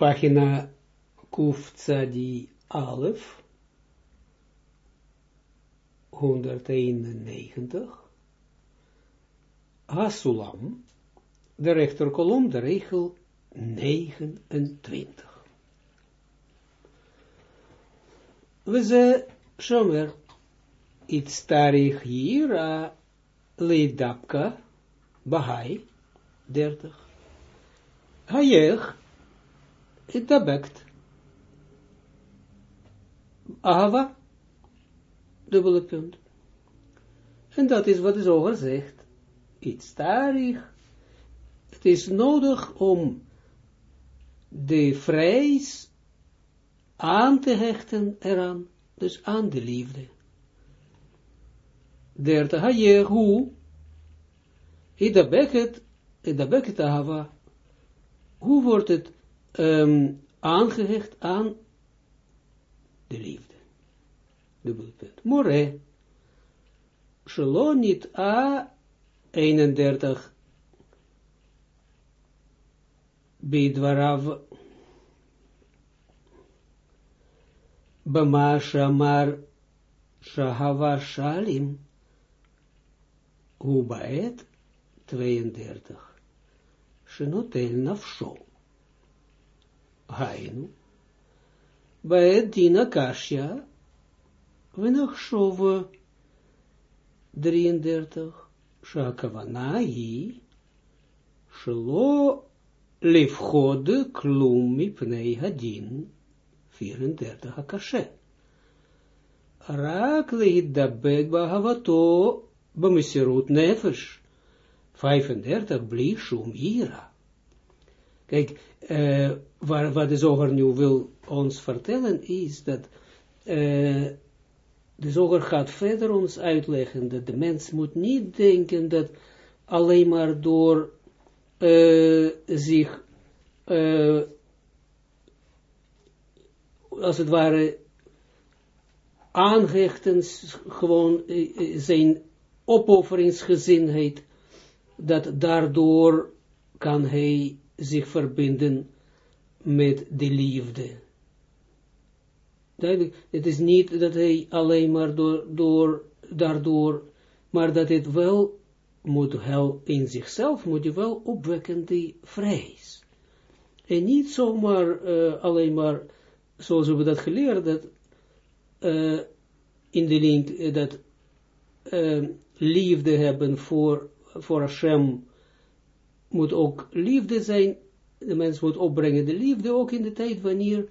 pagina Kuf Tzadi Alef, 191, Hasulam, de rechterkolom, de regel 29. We ze shomer, iets tarich hier, leidapka, bahai, 30. Hayech, itabekt. Ava, dubbele punt. En dat is wat zoger zegt. Iets tarig. Het is nodig om de vrees aan te hechten eraan, dus aan de liefde. Derde haje, hoe? Ida beket, ida beket ahava. Hoe wordt het um, aangehecht aan de liefde? Dubbele punt. More. Shalom a 31 bidwarav Bama Shamar Shahava Shalim Hubaet 32 Shenotel Nafsho Hainu Baet Dina Kashya Venachshova 33 Shakavana hi Shelo Lifchod Klum Mipnei Hadin 34 Hakashe. Raak lehiddabek bahavato bamisirut nefesh. 35 bli shum ira. Kijk, uh, waar, wat de zoger nu wil ons vertellen is dat uh, de zoger gaat verder ons uitleggen dat de mens moet niet denken dat alleen maar door uh, zich als het ware, aangechten, gewoon zijn opofferingsgezinheid, dat daardoor kan hij zich verbinden met de liefde. Duidelijk, het is niet dat hij alleen maar door, door, daardoor, maar dat het wel moet wel in zichzelf, moet je wel opwekken die vrees. En niet zomaar uh, alleen maar zoals we dat geleerd, dat uh, in de link, uh, dat liefde hebben voor, voor Hashem, moet ook liefde zijn, de mens moet opbrengen de liefde ook in de tijd wanneer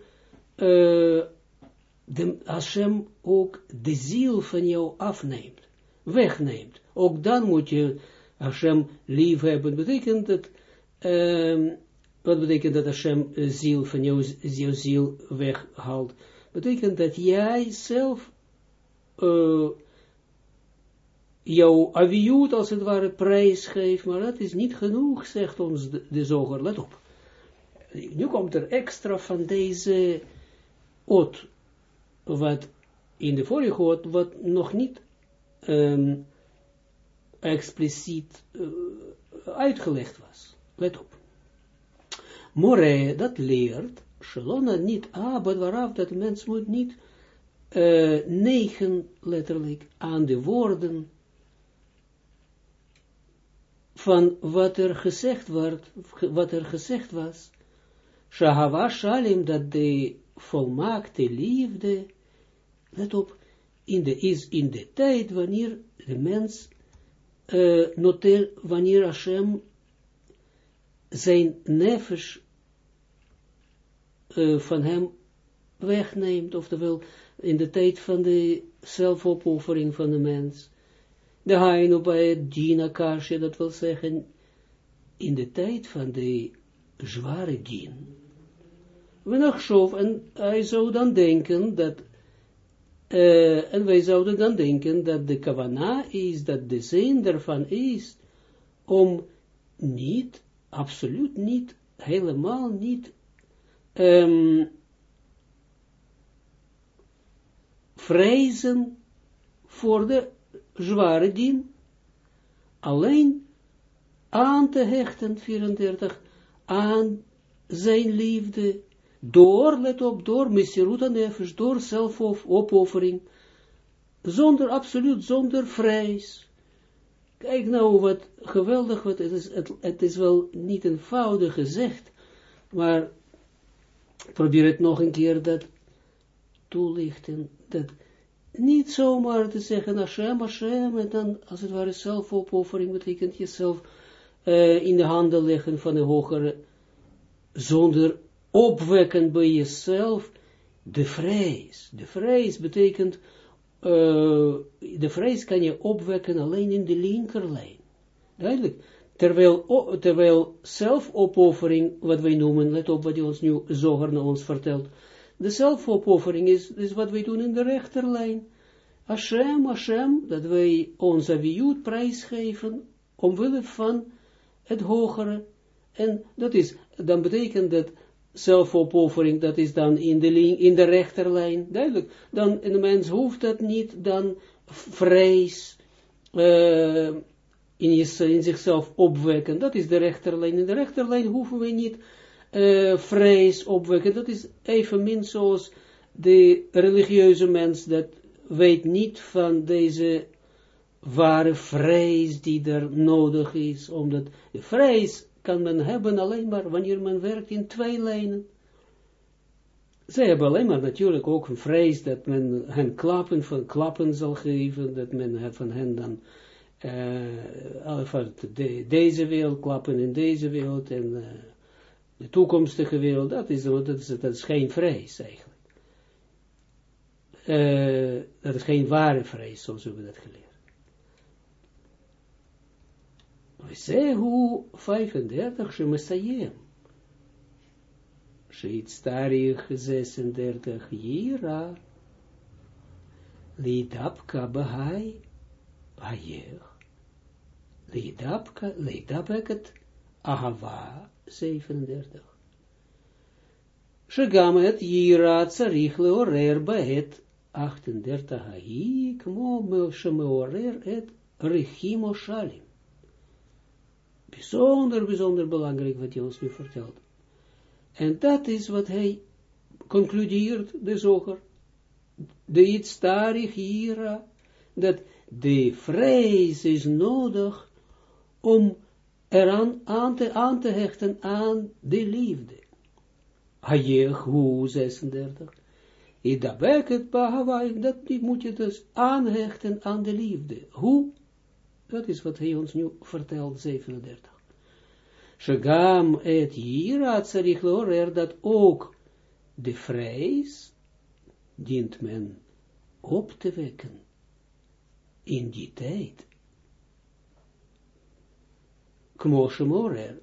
de Hashem ook de ziel van jou afneemt, wegneemt. Ook dan moet je Hashem lief hebben, betekent dat wat betekent dat Hashem ziel van jou, jouw ziel weghaalt? Betekent dat jij zelf uh, jouw aviut als het ware prijs geeft, maar dat is niet genoeg, zegt ons de, de zoger. Let op. Nu komt er extra van deze ot, wat in de vorige ot, wat nog niet um, expliciet uh, uitgelegd was. Let op. More, dat leert, Shalona niet, ah, waaraf dat mens moet niet uh, negen, letterlijk, aan de woorden van wat er gezegd wordt, wat er gezegd was. Shahava Shalim, dat de volmaakte liefde, let op, in de, is in de tijd wanneer de mens, uh, wanneer Hashem zijn nefesh uh, van hem wegneemt, oftewel in de tijd van de zelfopoffering van de mens. De haino bij het dina dat wil zeggen, in de tijd van de zware din. En hij zou dan denken dat, uh, en wij zouden dan denken dat de kavana is, dat de zin daarvan is, om niet absoluut niet, helemaal niet, um, vrezen voor de zware alleen aan te hechten, 34, aan zijn liefde, door, let op, door Messiruta Nefesh, door zelfopoffering, zonder, absoluut zonder vrees. Kijk nou wat geweldig, wat het, is, het, het is wel niet eenvoudig gezegd, maar probeer het nog een keer dat toelichten, dat niet zomaar te zeggen Hashem, Hashem, en dan als het ware zelfopoffering betekent jezelf uh, in de handen leggen van de hogere, zonder opwekken bij jezelf de vrees. De vrees betekent, uh, de vrees kan je opwekken alleen in de linkerlijn. Duidelijk. Terwijl, terwijl zelfopoffering, wat wij noemen, let op wat hij ons nu zoger naar ons vertelt, de zelfopoffering is, is wat wij doen in de rechterlijn. Hashem, Hashem, dat wij onze prijs prijsgeven, omwille van het hogere. En dat is, dan betekent dat zelfopoffering, dat is dan in de, in de rechterlijn, duidelijk. Dan, een mens hoeft dat niet, dan vrees uh, in, zichzelf opwekken. Dat is de rechterlijn. In de rechterlijn hoeven we niet uh, vrees opwekken. Dat is evenmin zoals de religieuze mens dat weet niet van deze ware vrees die er nodig is, omdat de vrees kan men hebben alleen maar wanneer men werkt in twee lijnen. Zij hebben alleen maar natuurlijk ook een vrees dat men hen klappen van klappen zal geven, dat men van hen dan uh, deze wereld klappen in deze wereld en uh, de toekomstige wereld, dat is, dat is, geen vrees eigenlijk. Dat is geen ware vrees, zoals we dat geleerd. Zehu 35 Shemesayem. Sheitstarig 36 Jira. Lidapka Bahai Hayech. Lidapka, Lidapeket Ahava 37. Shegam et Jira Tsarich Leorer Baet 38 Hai, Kmo Shemeorer et Rechimo Shalim. Bijzonder, bijzonder belangrijk wat hij ons nu vertelt. En dat is wat hij concludeert, de zoger. De iets hier, dat de vrees is nodig om eraan aan te, aan te hechten aan de liefde. Hayech hoe 36. Idabeket bahawai, dat moet je dus aanhechten aan de liefde. Hoe? Dat is wat hij ons nu vertelt, 37. Shagam et Jira tzarich er dat ook de vrees dient men op te wekken in die tijd. Kmoshemorer,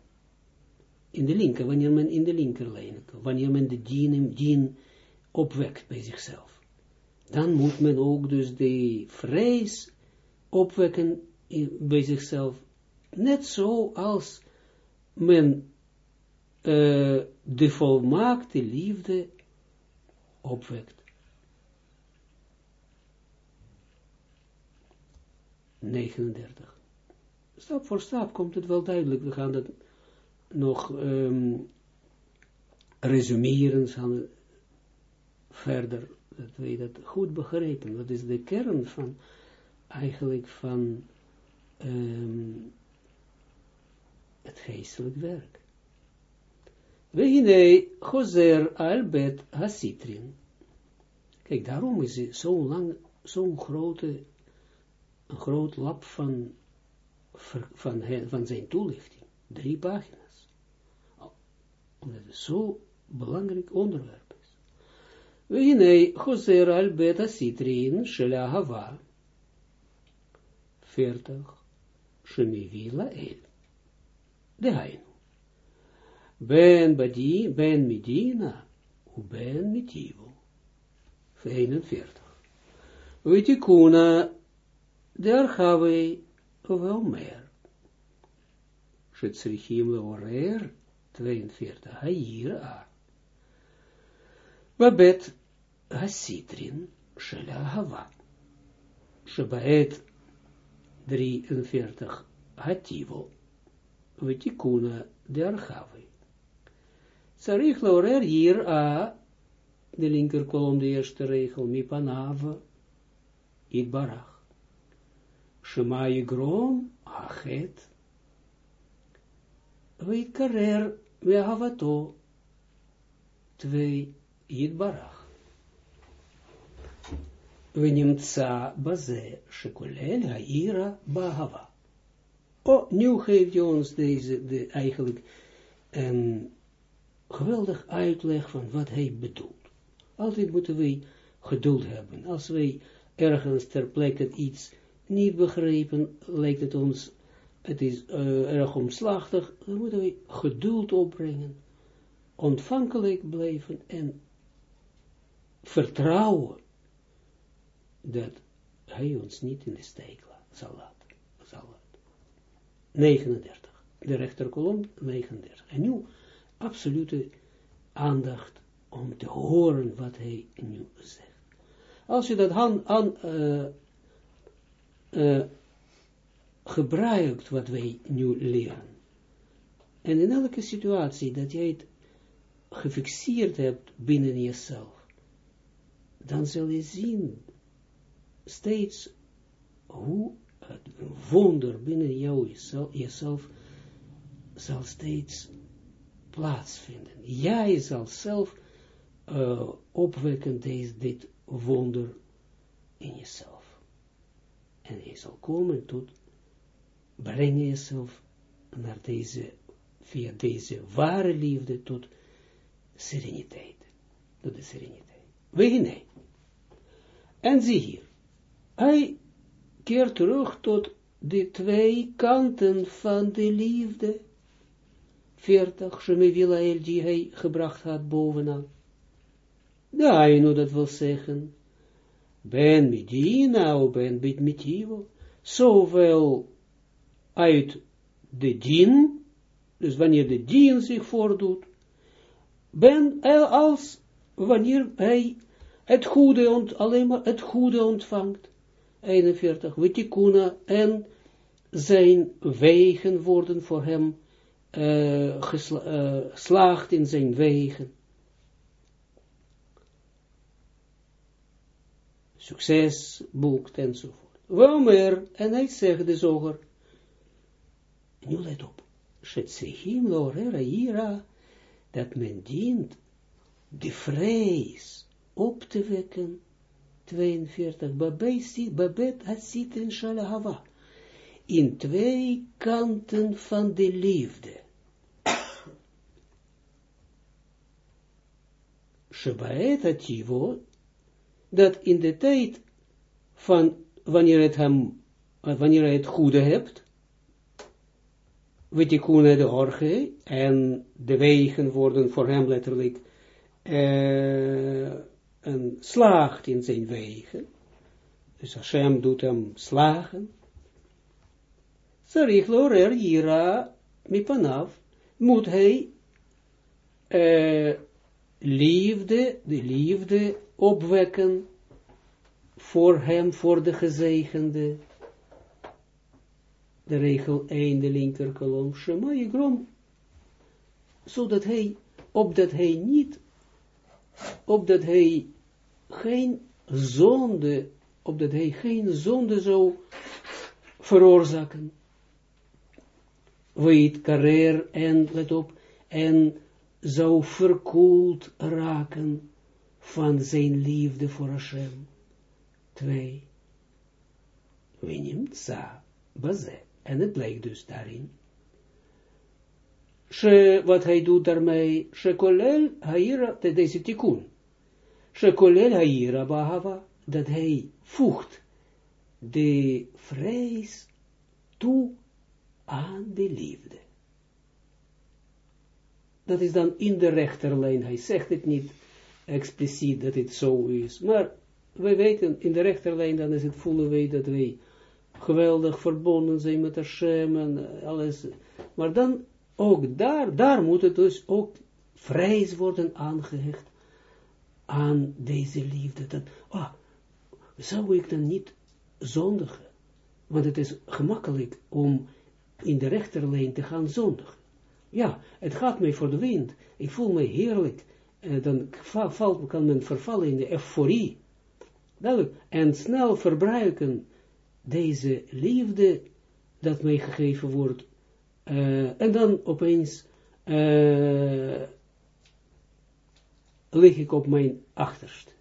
in de linker, wanneer men in de linkerlijn, wanneer men de dien, dien opwekt bij zichzelf. Dan moet men ook dus de vrees opwekken bij zichzelf, net zo als men uh, de volmaakte liefde opwekt. 39. Stap voor stap komt het wel duidelijk. We gaan dat nog um, resumeren, gaan verder, dat we dat goed begrijpen. Dat is de kern van, eigenlijk van um, het geestelijk werk. We Gozer Albet Hasitrin. Kijk, daarom is het zo lang, zo'n grote, een groot lab van, van, van zijn toelichting. Drie pagina's. Omdat het zo'n belangrijk onderwerp is. We Gozer Albet Hasitrin, Shela Hava. 40. Shemivila El. De Hainu. Ben Badi, Ben Medina, u Ben Mitivo. 41. Vitikuna, de Archavei, wel meer. Shetzrichim leorer, 42. Haira a. Babet Hasitrin, Shela Hava. Shebaet 43. Hativo. Vetikuna de Archavi. Sarich lorer hier a, de linker kolom, de eerste regel, mi panav, it barach. Shema yigrom, achet, veit karer, we havato, We nimtza baze, shekolel, haira, bahava. Oh, nu geeft je ons deze, de, eigenlijk, een geweldig uitleg van wat hij bedoelt. Altijd moeten wij geduld hebben. Als wij ergens ter plekke iets niet begrepen, lijkt het ons, het is erg omslachtig, dan moeten wij geduld opbrengen, ontvankelijk blijven en vertrouwen dat hij ons niet in de steek zal laten. Zal laten. 39. De rechterkolom 39. En nu absolute aandacht om te horen wat hij nu zegt. Als je dat aan, aan uh, uh, gebruikt wat wij nu leren, en in elke situatie dat jij het gefixeerd hebt binnen jezelf, dan zal je zien steeds hoe het wonder binnen jou jezelf, zal steeds plaatsvinden. Jij zal zelf uh, opwekken deze, dit wonder in jezelf. En je zal komen tot, brengen jezelf naar deze, via deze ware liefde tot sereniteit. Tot de sereniteit. nee. En zie hier, hij keert terug tot de twee kanten van de liefde 40, Shemevila die hij gebracht had bovenaan. nu dat wil zeggen, ben Medina, of ben bit mitivo, zowel uit de dien, dus wanneer de dien zich voordoet, ben als wanneer hij het goede, ont, alleen maar het goede ontvangt. 41, witikuna, en zijn wegen worden voor hem uh, geslaagd in zijn wegen. Succes boekt enzovoort. Waarom en hij zegt de zoger, nu let op, Shetzihim lorera ira, dat men dient de vrees op te wekken, 42, babet asit in shalahava, in twee kanten van de liefde. Shebaet ativo, dat in de tijd van wanneer het hem, wanneer hij het goede hebt, witikune de orge, en de wegen worden voor hem letterlijk uh, een slaagt in zijn wegen, dus Hashem doet hem slagen, Sarich lorer jira mipanaf, moet hij uh, liefde, de liefde opwekken voor hem, voor de gezegende. De regel 1, de linker kolom, Shema Yigrom, zodat hij, opdat hij niet, opdat hij geen zonde, opdat hij geen zonde zou veroorzaken. Weet karer en, let op, en zou verkoeld raken van zijn liefde voor Hashem. Twee. Winim tsa baze. En het blijkt dus daarin. She, wat hij doet daarmee, she kolel haira, deze tikkun. Haira bahava, dat hij voegt de vrees toe aan de liefde dat is dan in de rechterlijn. Hij zegt het niet expliciet dat het zo is. Maar wij weten, in de rechterlijn, dan is het voelen wij dat wij geweldig verbonden zijn met Hashem en alles. Maar dan, ook daar, daar moet het dus ook vrees worden aangehecht aan deze liefde. Dat, ah, zou ik dan niet zondigen? Want het is gemakkelijk om in de rechterlijn te gaan zondigen. ja, het gaat mij voor de wind. Ik voel me heerlijk. En dan valt, kan men vervallen in de euforie. En snel verbruiken deze liefde dat mij gegeven wordt. Uh, en dan opeens uh, lig ik op mijn achterste.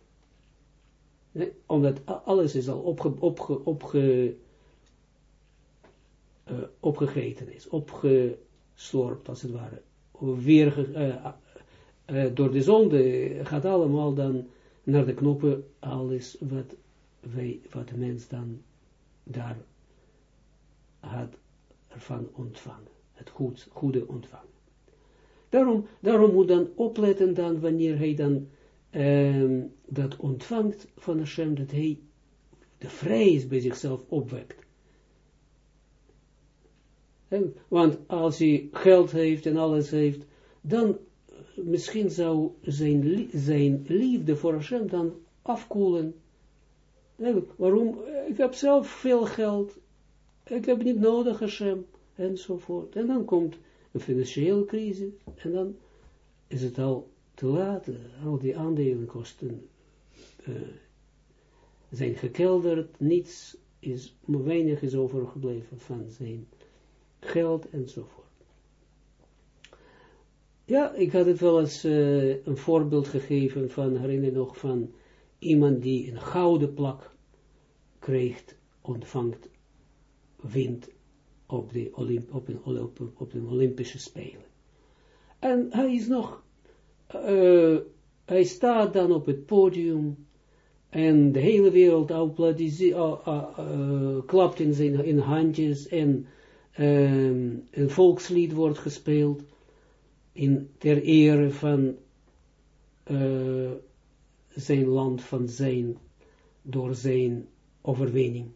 Omdat alles is al opge, uh, opgegeten is, opgeslorpt als het ware. Weer uh, uh, door de zonde gaat allemaal dan naar de knoppen alles wat, wij, wat de mens dan daar had ervan ontvangen. Het goed, goede ontvangen. Daarom, moet dan opletten dan wanneer hij dan um, dat ontvangt van Hashem, dat hij de vrees bij zichzelf opwekt. En, want als hij geld heeft en alles heeft, dan misschien zou zijn, zijn liefde voor Hashem dan afkoelen. Waarom? Ik heb zelf veel geld. Ik heb niet nodig Hashem. Enzovoort. En dan komt een financiële crisis. En dan is het al te laat. Al die aandelenkosten uh, zijn gekelderd. Niets is, weinig is overgebleven van zijn geld enzovoort. Ja, ik had het wel eens uh, een voorbeeld gegeven van, herinner nog, van iemand die een gouden plak krijgt, ontvangt, wint op de, Olymp Olympische Spelen. En hij is nog, uh, hij staat dan op het podium en de hele wereld uh, uh, klapt in zijn in handjes en um, een volkslied wordt gespeeld in ter ere van zijn land, van zijn, door zijn overwinning.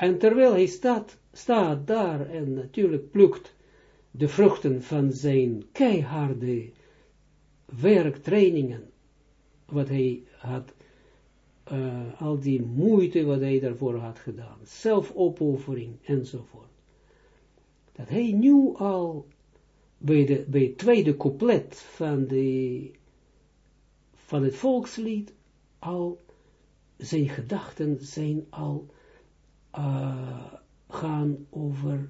En terwijl hij staat, staat daar en natuurlijk plukt de vruchten van zijn keiharde werktrainingen, wat hij had, uh, al die moeite wat hij daarvoor had gedaan, zelfopoffering enzovoort. Dat hij nu al bij, de, bij het tweede couplet van, de, van het volkslied al zijn gedachten zijn al uh, gaan over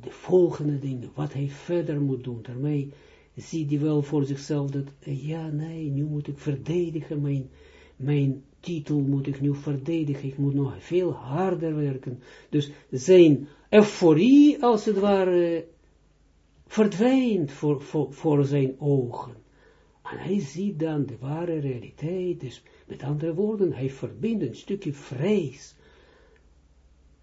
de volgende dingen, wat hij verder moet doen. Daarmee ziet hij wel voor zichzelf dat, ja, nee, nu moet ik verdedigen, mijn, mijn titel moet ik nu verdedigen, ik moet nog veel harder werken. Dus zijn euforie, als het ware, verdwijnt voor, voor, voor zijn ogen. En hij ziet dan de ware realiteit, dus met andere woorden, hij verbindt een stukje vrees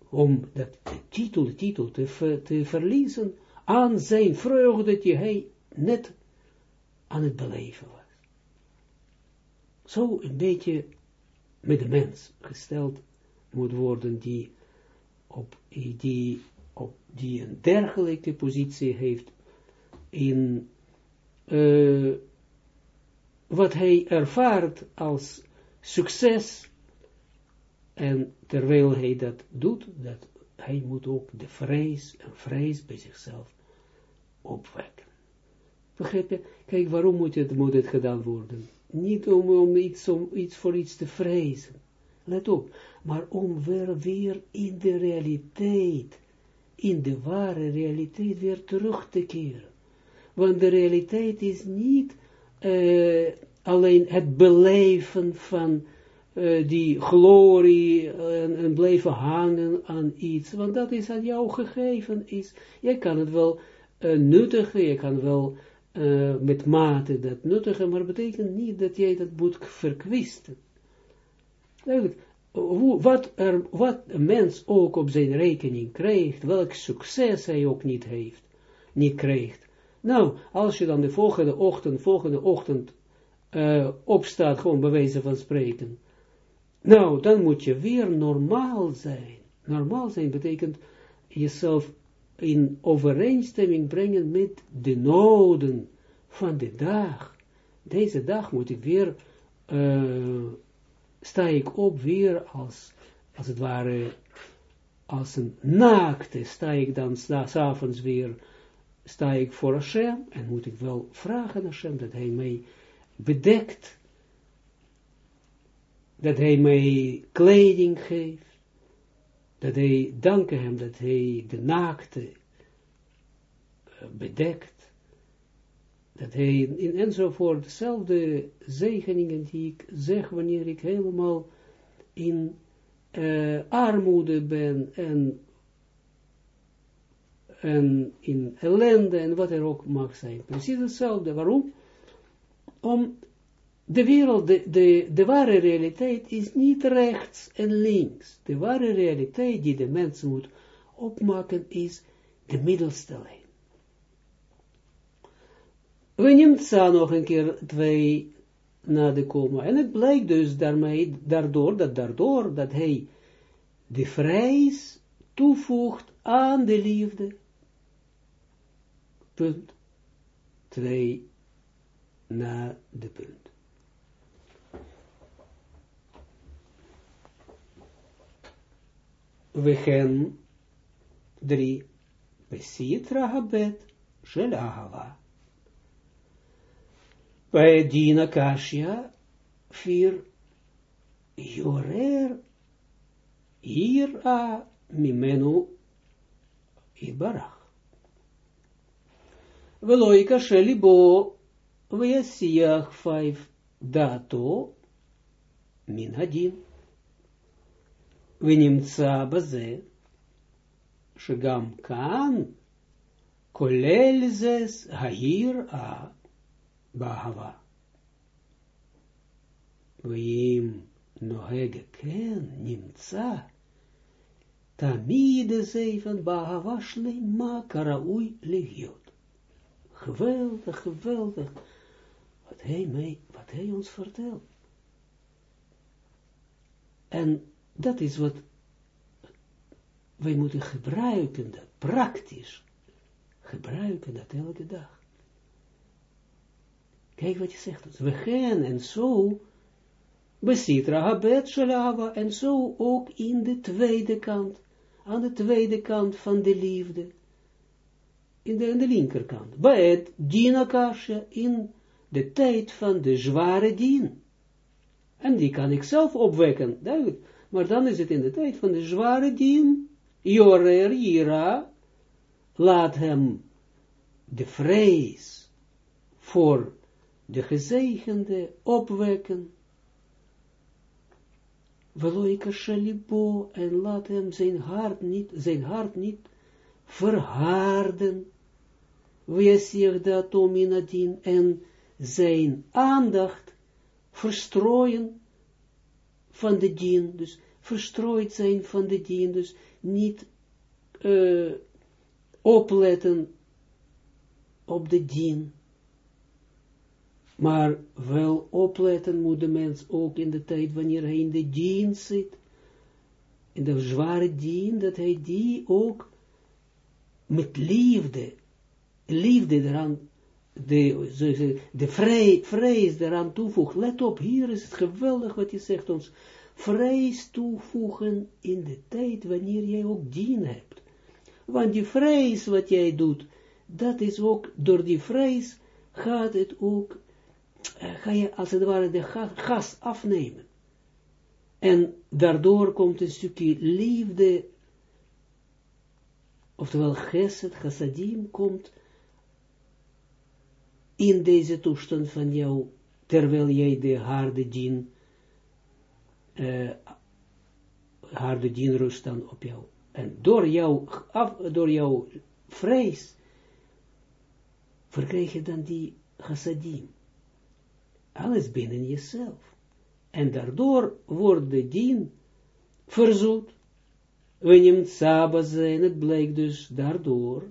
om de titel, de titel te, te verliezen aan zijn vreugde die hij net aan het beleven was. Zo een beetje met de mens gesteld moet worden die op die, op die een dergelijke positie heeft in uh, wat hij ervaart als succes en terwijl hij dat doet, dat hij moet ook de vrees en vrees bij zichzelf opwekken. Begrijp je? Kijk, waarom moet het, moet gedaan worden? Niet om, om, iets, om iets voor iets te vrezen. Let op. Maar om weer, weer in de realiteit, in de ware realiteit weer terug te keren. Want de realiteit is niet uh, alleen het beleven van uh, die glorie en, en, blijven hangen aan iets, want dat is aan jou gegeven. Is, jij kan het wel uh, nuttigen, je kan wel met mate dat nuttigen, maar betekent niet dat jij dat moet verkwisten. Wat, er, wat een mens ook op zijn rekening krijgt, welk succes hij ook niet heeft, niet krijgt, nou, als je dan de volgende ochtend, volgende ochtend opstaat, gewoon bij van spreken, nou, dan moet je weer normaal zijn. Normaal zijn betekent jezelf in overeenstemming brengen met de noden van de dag. Deze dag moet ik weer, uh, sta ik op weer als, als het ware, als een naakte, sta ik dan s'avonds weer sta ik voor Hashem en moet ik wel vragen Hashem dat hij mij bedekt, dat hij mij kleding geeft, dat hij, danken hem dat hij de naakte eh, bedekt, dat hij in enzovoort dezelfde zegeningen die ik zeg wanneer ik helemaal in uh, armoede ben en en in ellende en wat er ook mag zijn. Precies hetzelfde. Waarom? Om de wereld, de, de, ware realiteit is niet rechts en links. De ware realiteit die de mens moet opmaken is de middelste lijn. We nemen nog een keer twee na de koma. En het blijkt dus daarmee, daardoor, dat daardoor, dat hij de vrees toevoegt aan de liefde punt 2 na de punt. We gaan 3 Besitra habet shel ahava. Bij Kashia 4 Jorer Ira Mimenu Ibarach. Veloika shelibo v'yasiach vijf dato min hadin. ונמצא בזה שגם כאן כולל זה היראה באהבה. ואם נוהג כן נמצא תמיד zeven באהבה שלמה כראוי להיות. Geweldig, geweldig. Wat hij, mij, wat hij ons vertelt. En dat is wat wij moeten gebruiken, dat praktisch. Gebruiken dat elke dag. Kijk wat je zegt. We gaan en zo, besitra habet shalava, en zo ook in de tweede kant, aan de tweede kant van de liefde in de, linkerkant. Bij het in de tijd van de zware dien. En die kan ik zelf opwekken, duidelijk. Maar dan is het in de tijd van de zware dien. Jorer, Jira, laat hem de vrees voor de gezegende opwekken. Veloika shalibo, en laat hem zijn hart niet, zijn hart niet verharden Weesir de atominadin en zijn aandacht verstrooien van de dien, dus verstrooid zijn van de dien, dus niet uh, opletten op de dien, maar wel opletten moet de mens ook in de tijd wanneer hij in de dien zit, in de zware dien, dat hij die ook met liefde liefde eraan, de, de vrij, vrees eraan toevoegt. Let op, hier is het geweldig wat je zegt ons. Vrees toevoegen in de tijd wanneer jij ook dien hebt. Want die vrees wat jij doet, dat is ook, door die vrees gaat het ook, uh, ga je als het ware de gas afnemen. En daardoor komt een stukje liefde, oftewel geset, chassadim, komt in deze toestand van jou, terwijl jij de harde dien, uh, harde dien rust dan op jou. En door jou, af, door jouw vrees, verkrijg je dan die chassadim. Alles binnen jezelf. En daardoor wordt de dien verzoet. We nemen het blijkt dus daardoor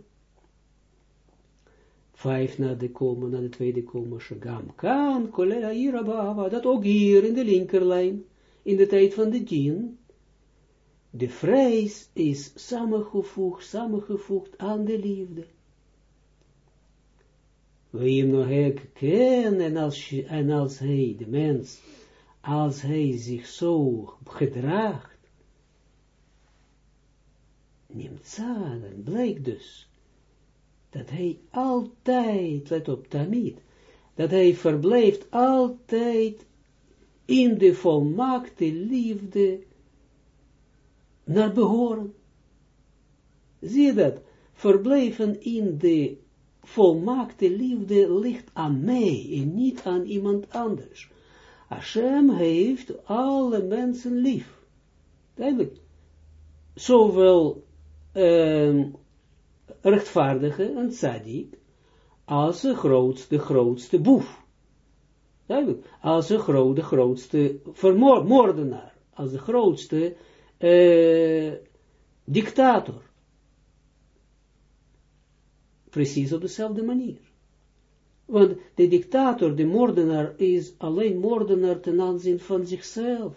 vijf na de komen, na de tweede komen, Shagam kan, kolera irabava, dat ook hier in de linkerlijn, in de tijd van de djinn, de vrees is samengevoegd, samengevoegd aan de liefde. We hem nog kennen, en als, en als hij, de mens, als hij zich zo gedraagt, neemt aan, en blijkt dus, dat hij altijd, let op, tamid, dat hij verblijft altijd in de volmaakte liefde naar behoren. Zie je dat? Verblijven in de volmaakte liefde ligt aan mij en niet aan iemand anders. Hashem heeft alle mensen lief. Duidelijk. Zowel uh, rechtvaardige en tzaddik, als de grootste, grootste boef. Als de, grote, grootste vermoordenaar. Als de grootste uh, dictator. Precies op dezelfde manier. Want de dictator, de moordenaar, is alleen moordenaar ten aanzien van zichzelf.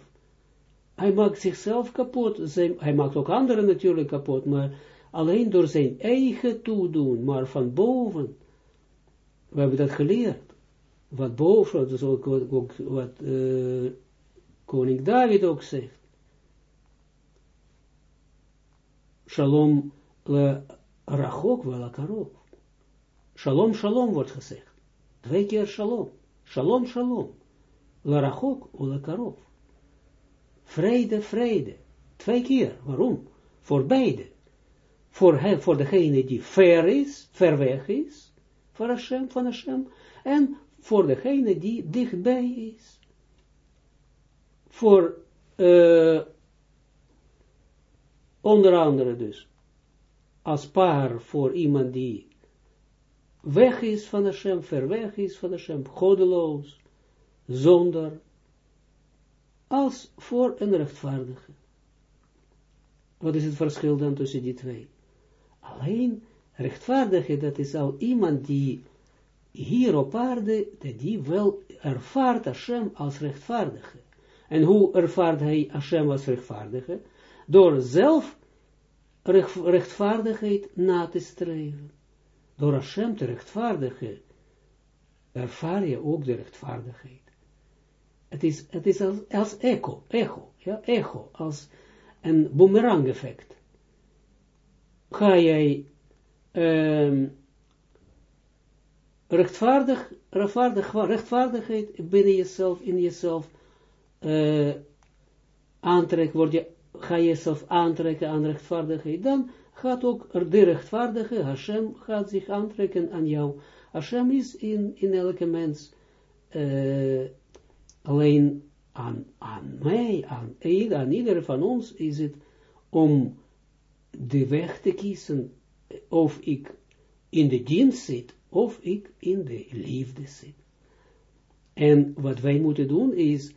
Hij maakt zichzelf kapot. hij maakt ook anderen natuurlijk kapot, maar alleen door zijn eigen toedoen, maar van boven. We hebben dat geleerd. Wat boven, is ook, ook wat uh, koning David ook zegt. Shalom le rachok wel karov. Shalom, shalom wordt gezegd. Twee keer shalom. Shalom, shalom. Le rachok le karov. Vrede, vrede. Twee keer. Waarom? Voor beide. Voor, hem, voor degene die ver is, ver weg is, voor Hashem, van Hashem, en voor degene die dichtbij is. Voor, uh, onder andere dus, als paar voor iemand die weg is van Hashem, ver weg is van Hashem, godeloos, zonder, als voor een rechtvaardige. Wat is het verschil dan tussen die twee? Alleen rechtvaardige, dat is al iemand die hier op aarde, die wel ervaart Hashem als rechtvaardige. En hoe ervaart hij Hashem als rechtvaardige? Door zelf rechtvaardigheid na te streven. Door Hashem te rechtvaardigen, ervaar je ook de rechtvaardigheid. Het is, het is als, als echo, echo, ja, echo, als een boomerang effect. Ga jij um, rechtvaardig, rechtvaardig, rechtvaardigheid binnen jezelf, in jezelf uh, aantrekken, word je, ga je jezelf aantrekken aan rechtvaardigheid, dan gaat ook de rechtvaardige, Hashem, gaat zich aantrekken aan jou. Hashem is in, in elke mens, uh, alleen aan, aan mij, aan, aan ieder van ons is het om de weg te kiezen, of ik in de dienst zit, of ik in de liefde zit. En wat wij moeten doen is,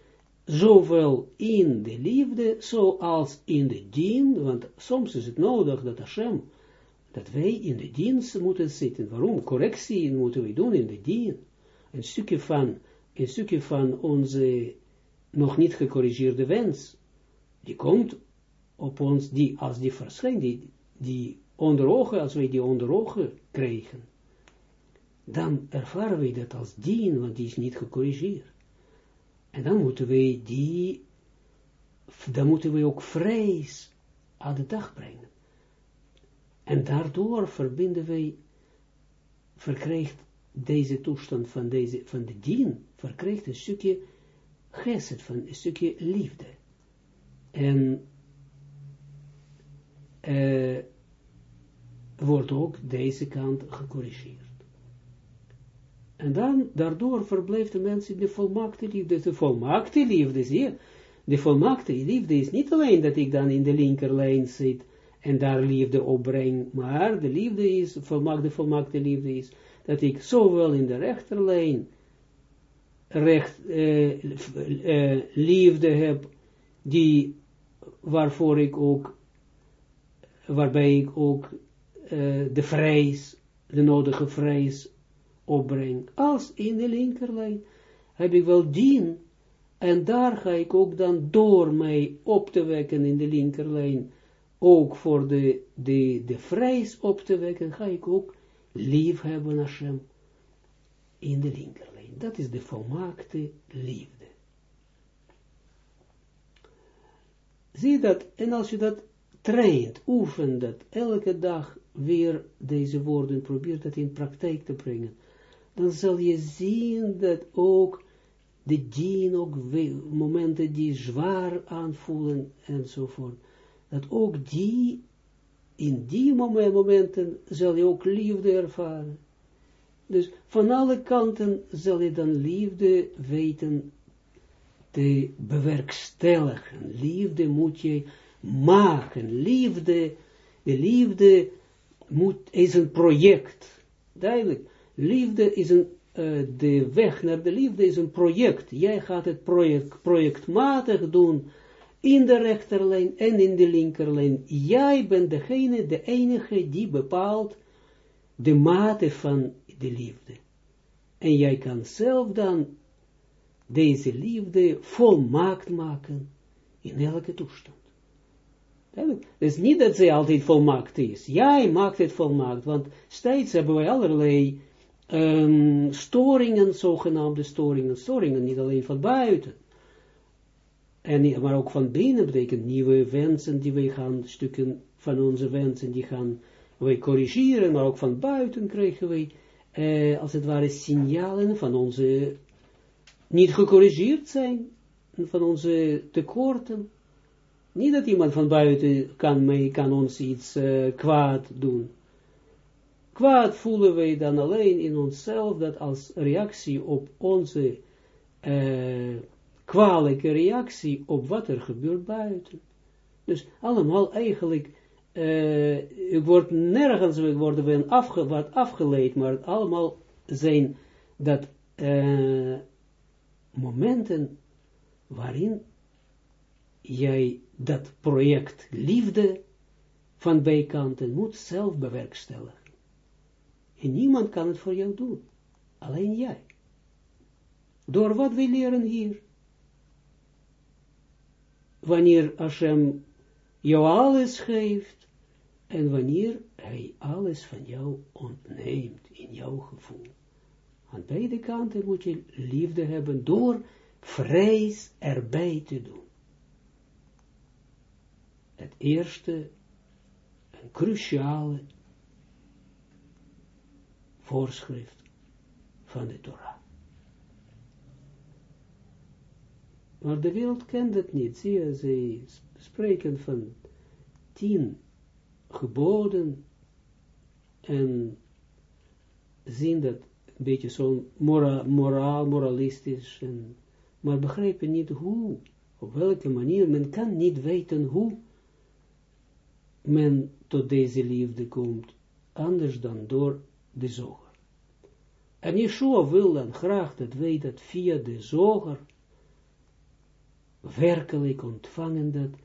zowel in de liefde, zoals in de dienst, want soms is het nodig dat Hashem, dat wij in de dienst moeten zitten. Waarom? Correctie moeten we doen in de dienst. Een stukje van, een stukje van onze nog niet gecorrigeerde wens, die komt op ons, die, als die verschijnt, die, die onder ogen, als wij die onder ogen krijgen, dan ervaren wij dat als dien, want die is niet gecorrigeerd. En dan moeten wij die, dan moeten wij ook vrees aan de dag brengen. En daardoor verbinden wij, verkrijgt deze toestand van, deze, van de dien, verkrijgt een stukje geset, van een stukje liefde. En uh, wordt ook deze kant gecorrigeerd. En dan, daardoor verblijft de mens in de volmaakte liefde. De volmaakte liefde, zie de volmaakte liefde is niet alleen dat ik dan in de linkerlijn zit en daar liefde opbreng, maar de liefde is, volmaakte, volmaakte liefde is, dat ik zowel in de rechterlijn recht, eh, eh, liefde heb, die, waarvoor ik ook, waarbij ik ook uh, de vrees, de nodige vrees opbreng, als in de linkerlijn, heb ik wel dien, en daar ga ik ook dan door mij op te wekken in de linkerlijn, ook voor de, de, de vrees op te wekken, ga ik ook lief hebben Hashem in de linkerlijn. Dat is de volmaakte liefde. Zie dat, en als je dat traint, oefent dat elke dag weer deze woorden, probeer dat in praktijk te brengen, dan zal je zien dat ook de dien, ook momenten die zwaar aanvoelen enzovoort, dat ook die, in die momenten zal je ook liefde ervaren. Dus van alle kanten zal je dan liefde weten te bewerkstelligen. Liefde moet je maken. Liefde, de liefde moet, is een project. Duidelijk. Liefde is een, uh, de weg naar de liefde is een project. Jij gaat het project, projectmatig doen in de rechterlijn en in de linkerlijn. Jij bent degene, de enige die bepaalt de mate van de liefde. En jij kan zelf dan deze liefde volmaakt maken in elke toestand. Is niet dat zij altijd volmaakt is. Jij maakt het volmaakt, want steeds hebben wij allerlei um, storingen, zogenaamde storingen, storingen, niet alleen van buiten. En, maar ook van binnen betekent nieuwe wensen die wij gaan, stukken van onze wensen, die gaan wij corrigeren, maar ook van buiten krijgen wij, eh, als het ware, signalen van onze niet gecorrigeerd zijn, van onze tekorten. Niet dat iemand van buiten kan, mee, kan ons iets uh, kwaad doen. Kwaad voelen wij dan alleen in onszelf, dat als reactie op onze uh, kwalijke reactie op wat er gebeurt buiten. Dus allemaal eigenlijk, uh, wordt nergens worden we afge, wat afgeleid, maar allemaal zijn dat momenten waarin jij dat project liefde van bijkanten moet zelf bewerkstelligen. En niemand kan het voor jou doen. Alleen jij. Door wat we leren hier. Wanneer Hashem jou alles geeft, en wanneer hij alles van jou ontneemt in jouw gevoel. Aan beide kanten moet je liefde hebben door vrees erbij te doen. Het eerste, een cruciale voorschrift van de Torah. Maar de wereld kent het niet. Zie je, ze spreken van tien geboden en zien dat een beetje zo'n mora, moraal, moralistisch, en, maar begrijpen niet hoe, op welke manier, men kan niet weten hoe men tot deze liefde komt, anders dan door de zoger. En Yeshua wil dan graag dat wij dat via de zoger werkelijk ontvangen dat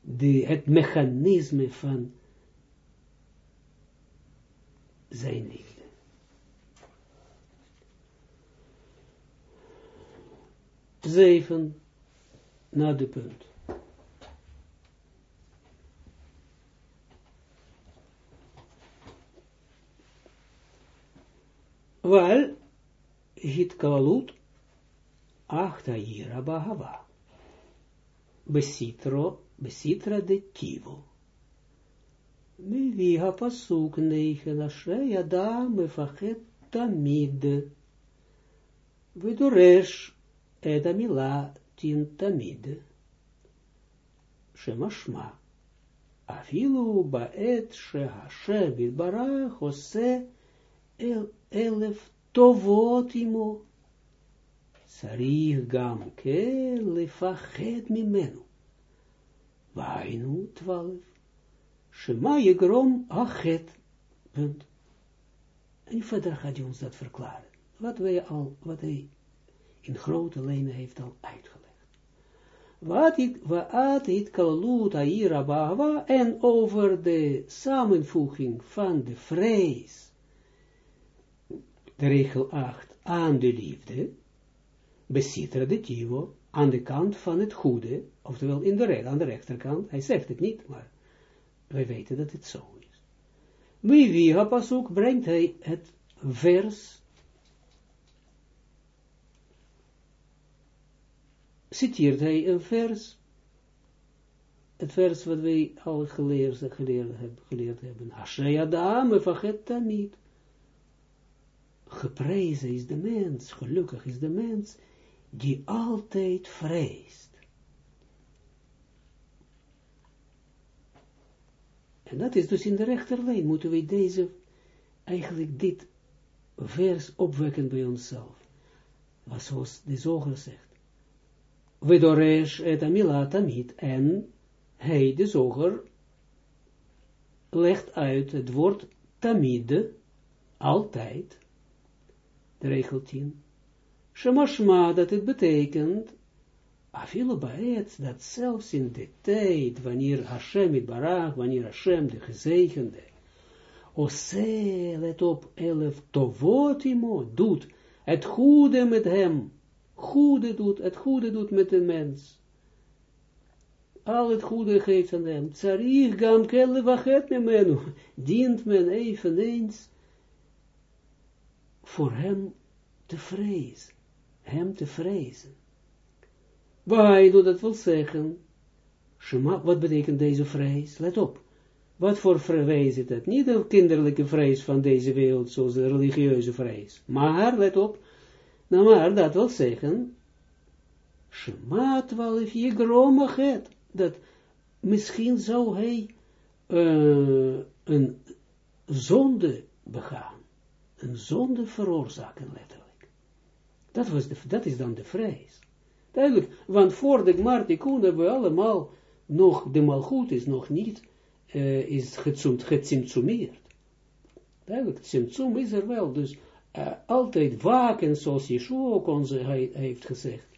de, het mechanisme van zijn liefde. Zeven na de punt. Wel, hit achta ira bahava. Besitro, besitra de tivo. Mivi pasuk negen ashrei adam mefachet tamid. Viduresh et amila tin tamid. Shemashma. Afilu baet shehashem barach ose el elef tovot imo. Sarih gam ke lefachet mimenu. Vainu twaalf. Shema grom achet. Punt. En verder gaat hij ons dat verklaren. Wat wij al, wat hij in grote lijnen heeft al uitgelegd. Wat het, kalut aira en over de samenvoeging van de vrees de regel 8, aan de liefde, besitra de tivo, aan de kant van het goede, oftewel in de, aan de rechterkant, hij zegt het niet, maar wij weten dat het zo is. Wie wie pasuk brengt hij het vers, citeert hij een vers, het vers wat wij al geleerd, geleerd, hebben, geleerd hebben. Ashrei Adam, vergeet niet. Geprezen is de mens, gelukkig is de mens, die altijd vreest. En dat is dus in de rechterlijn, moeten we deze, eigenlijk dit vers opwekken bij onszelf. Wat zoals de zoger zegt. We et amila tamid, en hij, de zoger, legt uit het woord tamid, altijd, regel 10, shemashma, dat het betekent, afilo baet, dat zelfs in de tijd, wanneer Hashem het barak, wanneer Hashem de gezegende, Ose, let op, elf tovotimo, doet het goede met hem, goede doet, het goede doet met de mens, al het goede geeft aan hem. Tsarich gam kelle wachet menu. Dient men eveneens voor hem te vrezen. Hem te vrezen. Waar doet dat wil zeggen? Shema, wat betekent deze vrees? Let op. Wat voor vrees is dat? Niet de kinderlijke vrees van deze wereld, zoals de religieuze vrees. Maar, let op, nou maar, dat wil zeggen, Shema twaalf je gromachet dat misschien zou hij uh, een zonde begaan. Een zonde veroorzaken, letterlijk. Dat, was de, dat is dan de vrees. Duidelijk, want voor de Gmartikun hebben we allemaal nog, de malgoed is nog niet, uh, is getsimtsumeerd. Duidelijk, tsimtsum is er wel, dus uh, altijd waken, zoals Yeshua ook hij, heeft gezegd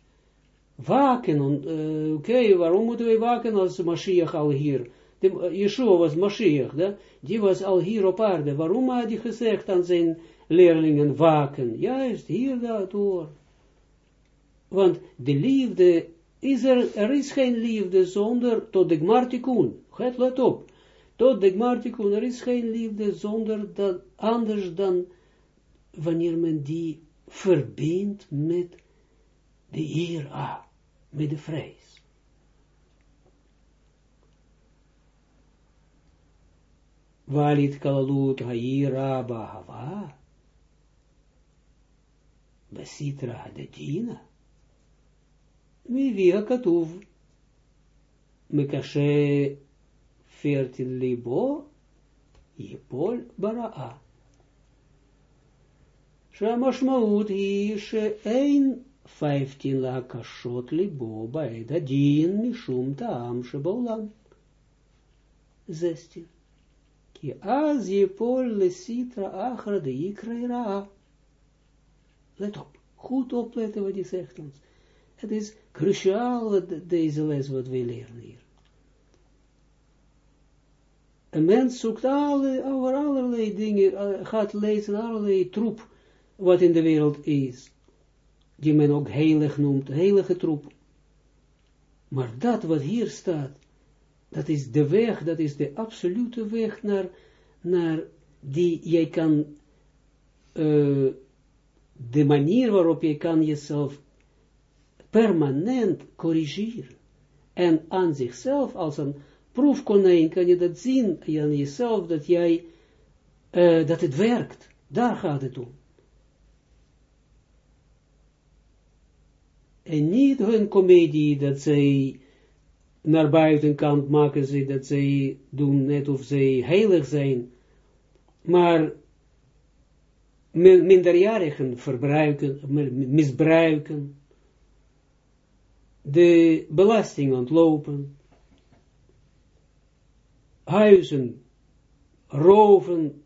waken, oké, okay, waarom moeten wij waken als Mashiach al hier, de, Yeshua was Mashiach, da? die was al hier op aarde, waarom had hij gezegd aan zijn leerlingen waken, juist hier daardoor, want de liefde, is er, er is geen liefde zonder, tot de Gmartikun, het let op, tot de Gmartikun, er is geen liefde zonder, dat, anders dan, wanneer men die verbindt met de ira met de vrees. Walit kalalut haira bahava, besitra hadedina, מביא הכתוב, מקשה פרטין ליבו, ייפול ברעה. שהמשמעות היא שאין 15 la kashot libo baeda din mishum taam shebolam. 16. Ki az jepol lesitra achra de Let op, goed opletten wat hij zegt ons. Het is cruciaal deze les wat wij leren hier. Een mens zoekt alle, over allerlei dingen, gaat lezen allerlei troep wat in de wereld is die men ook heilig noemt, heilige troep. Maar dat wat hier staat, dat is de weg, dat is de absolute weg naar, naar die jij kan, uh, de manier waarop je kan jezelf permanent corrigeren. En aan zichzelf, als een proefkonijn, kan je dat zien aan jezelf, dat jij, uh, dat het werkt. Daar gaat het om. En niet hun comedie dat zij naar buitenkant maken ze, dat zij doen net of zij heilig zijn, maar minderjarigen verbruiken, misbruiken, de belasting ontlopen, huizen roven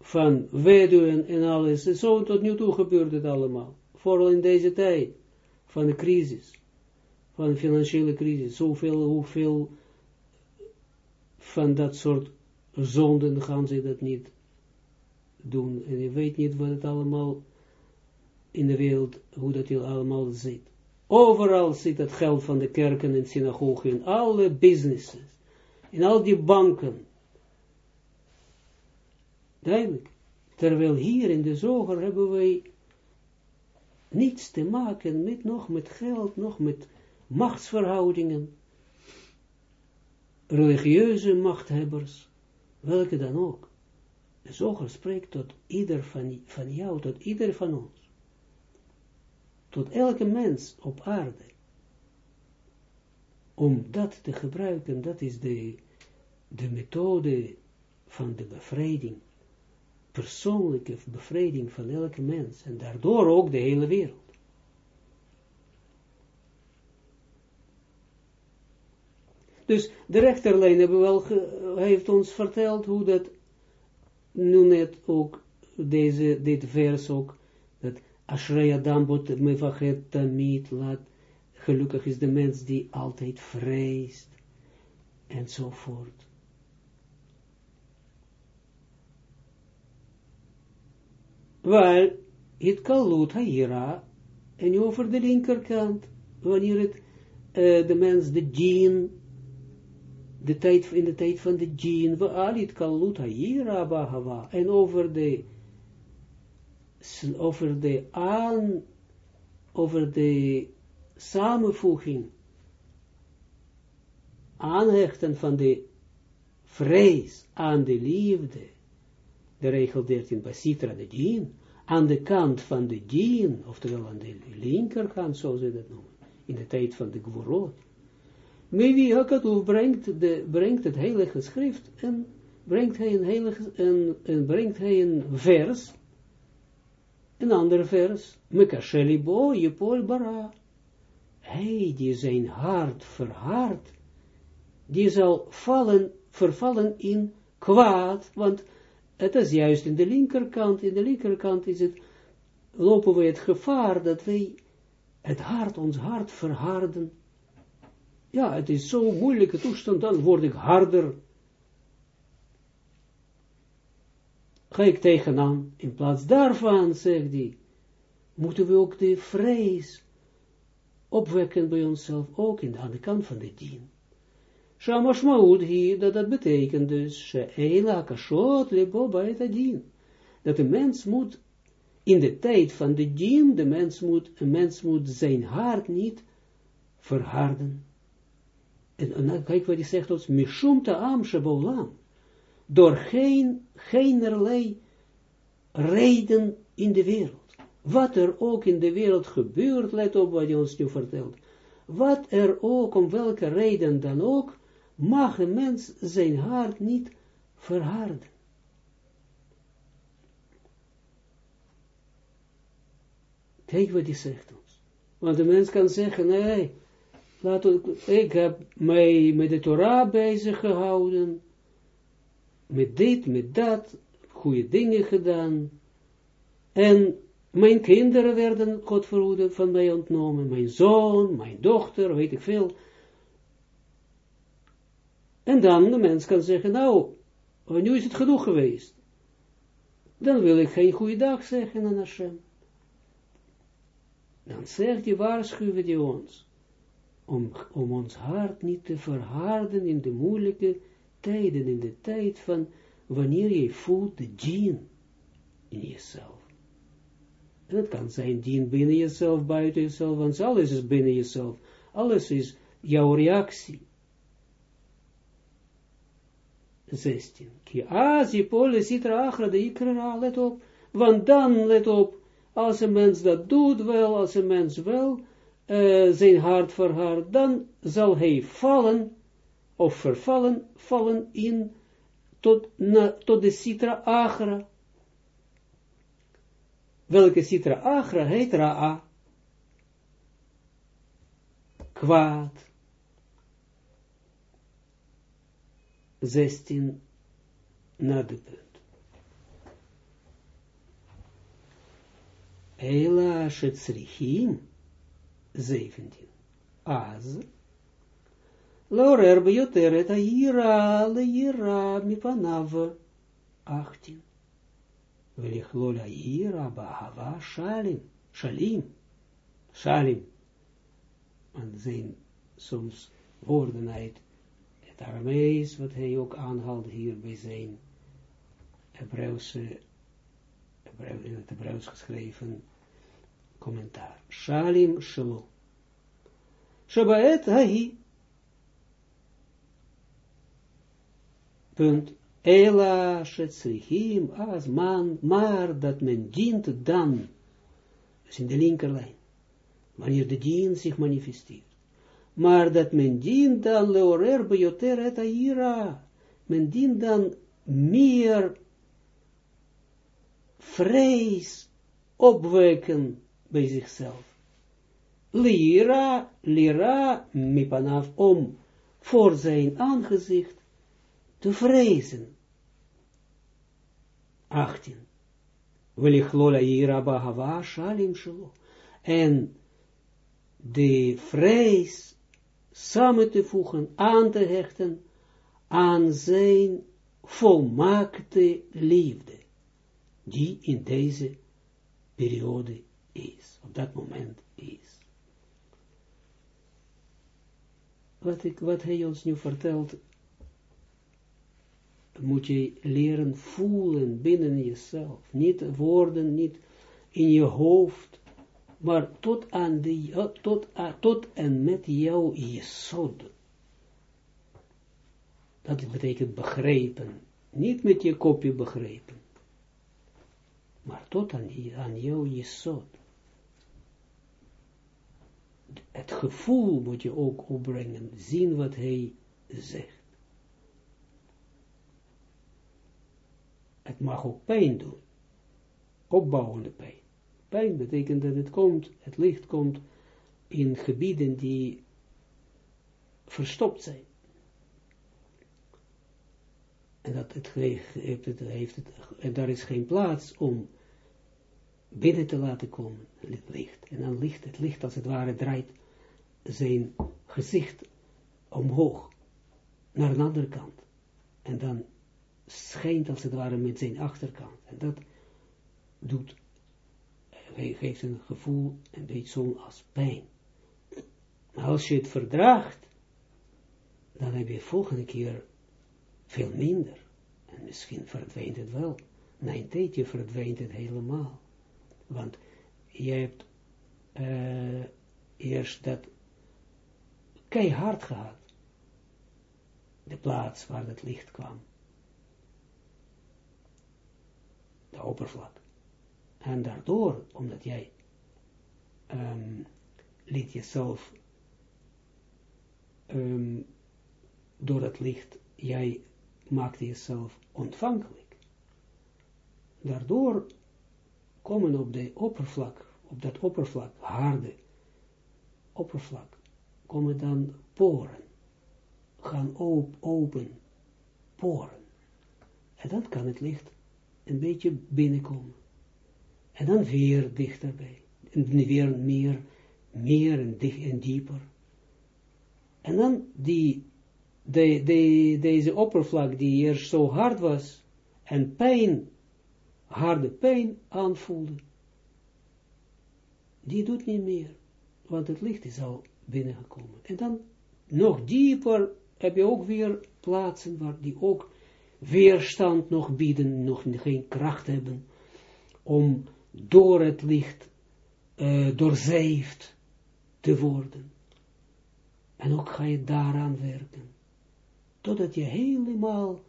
van weduwen en alles. Zo tot nu toe gebeurt het allemaal, vooral in deze tijd van de crisis, van financiële crisis, zoveel, hoeveel van dat soort zonden gaan ze dat niet doen. En je weet niet wat het allemaal in de wereld, hoe dat hier allemaal zit. Overal zit het geld van de kerken en synagogen, in alle businesses, in al die banken. Duidelijk. Terwijl hier in de zoger hebben wij niets te maken met nog met geld, nog met machtsverhoudingen. religieuze machthebbers, welke dan ook. De zoger spreekt tot ieder van, van jou, tot ieder van ons. Tot elke mens op aarde. Om dat te gebruiken, dat is de, de methode van de bevrijding. Persoonlijke bevrijding van elke mens. En daardoor ook de hele wereld. Dus de rechterlijn hebben heeft ons verteld hoe dat nu net ook deze, dit vers ook, dat Ashrei Adam mevachet gelukkig is de mens die altijd vreest, enzovoort. Wel, het kalut haira, en over de linkerkant, wanneer het, uh, de mens, de djinn, de tijd, in de tijd van de djinn, we alit kalut hayira bahava, en over de, over de aan, over de samenvoeging, aanhechten van de vrees aan de liefde, de regel 13, basitra de djinn, aan de kant van de djinn, oftewel aan de linkerkant, zoals ze dat noemen, in de tijd van de gvorot, Mevi Hakatuf brengt, de, brengt het heilige schrift en brengt hij een heilige, en, en brengt hij een vers, een ander vers, Mekasheli bo Jepol bara. Hij die zijn hart verhardt, die zal vallen, vervallen in kwaad, want het is juist in de linkerkant, in de linkerkant is het, lopen we het gevaar dat wij het hart, ons hart verharden, ja, het is zo'n moeilijke toestand, dan word ik harder. Ga ik tegenaan. In plaats daarvan, zegt hij, moeten we ook de vrees opwekken bij onszelf, ook in de, aan de kant van de dien. Shamashmaud hier, dat dat betekent dus, she'ela kashot lebo bij het dien. Dat de mens moet, in de tijd van de dien, de mens moet, een mens moet zijn hart niet verharden. En, en kijk wat hij zegt ons, mishum ta'am shebolam, door geen, geenerlei reden in de wereld. Wat er ook in de wereld gebeurt, let op wat hij ons nu vertelt. Wat er ook, om welke reden dan ook, mag een mens zijn hart niet verharden. Kijk wat hij zegt ons. Want de mens kan zeggen, nee, Ik heb mij met de Torah bezig gehouden, met dit, met dat, goede dingen gedaan, en mijn kinderen werden, God verhoede, van mij ontnomen, mijn zoon, mijn dochter, weet ik veel. En dan de mens kan zeggen, nou, nu is het genoeg geweest. Dan wil ik geen goede dag zeggen aan Hashem. Dan zegt hij, waarschuwen die ons om, om ons hart niet te verharden in de moeilijke tijden, in de tijd van wanneer je voelt de dien in jezelf. En het kan zijn dien binnen jezelf, buiten jezelf, want alles is binnen jezelf. Alles is jouw reactie. 16. Ki azi pole sitra achra de ikra, let op. Want dan, let op, als een mens dat doet wel, als een mens wel, uh, zijn hart verhardt, dan zal hij vallen, of vervallen, vallen in, tot, na, tot de citra agra. Welke citra agra heet ra'a? Kwaad. 16 na de punt. Ela shetzrichim 17. Az. Laurer bejoter et aira leira mipanav. 18. Velichlol aira bahava shalim. Shalim. Shalim. En zijn soms woorden uit het Aramees, wat hij ook aanhaalt hier bij zijn Hebreeuwse, in het Hebreeuws geschreven commentaar. Shalim Shelo. Shabaet Hahi. punt, Ela shetzrichim as man, maar dat men dient dan, dus in de linkerlijn, wanneer de dien zich manifesteert, maar dat men dient dan leorer bejoter et aira, men dient dan meer vrees opwekken bij zichzelf. Lira, lira, mipanaf, om voor zijn aangezicht te vrezen. 18. Velichlol ira bahava shalim shelo. En de vrees samen te voegen, aan te hechten aan zijn volmaakte liefde, die in deze periode is, op dat moment is. Wat, ik, wat hij ons nu vertelt, moet je leren voelen binnen jezelf. Niet woorden, niet in je hoofd, maar tot, aan de, tot, tot en met jouw jesod. Dat betekent begrepen. Niet met je kopje begrepen. Maar tot aan, aan jouw jesod. Het gevoel moet je ook opbrengen. Zien wat hij zegt. Het mag ook pijn doen. Opbouwende pijn. Pijn betekent dat het komt, het licht komt in gebieden die verstopt zijn. En dat het heeft het, en daar is geen plaats om binnen te laten komen, het licht. En dan licht, het licht als het ware draait zijn gezicht omhoog, naar een andere kant. En dan schijnt als het ware met zijn achterkant. En dat doet, geeft een gevoel een beetje zo als pijn. Maar als je het verdraagt, dan heb je volgende keer veel minder. En misschien verdwijnt het wel. Na een tijdje verdwijnt het helemaal. Want je hebt uh, eerst dat keihard gehad. De plaats waar het licht kwam. de oppervlak. En daardoor, omdat jij um, liet jezelf um, door het licht, jij maakte jezelf ontvankelijk. Daardoor komen op de oppervlak, op dat oppervlak, harde oppervlak, komen dan poren, gaan op, open, poren. En dan kan het licht een beetje binnenkomen. En dan weer dichterbij. En weer meer, meer en, dicht en dieper. En dan die, de, de, deze oppervlak die eerst zo hard was, en pijn, harde pijn aanvoelde, die doet niet meer, want het licht is al binnengekomen. En dan nog dieper heb je ook weer plaatsen waar die ook weerstand nog bieden, nog geen kracht hebben, om door het licht uh, doorzeefd te worden. En ook ga je daaraan werken, totdat je helemaal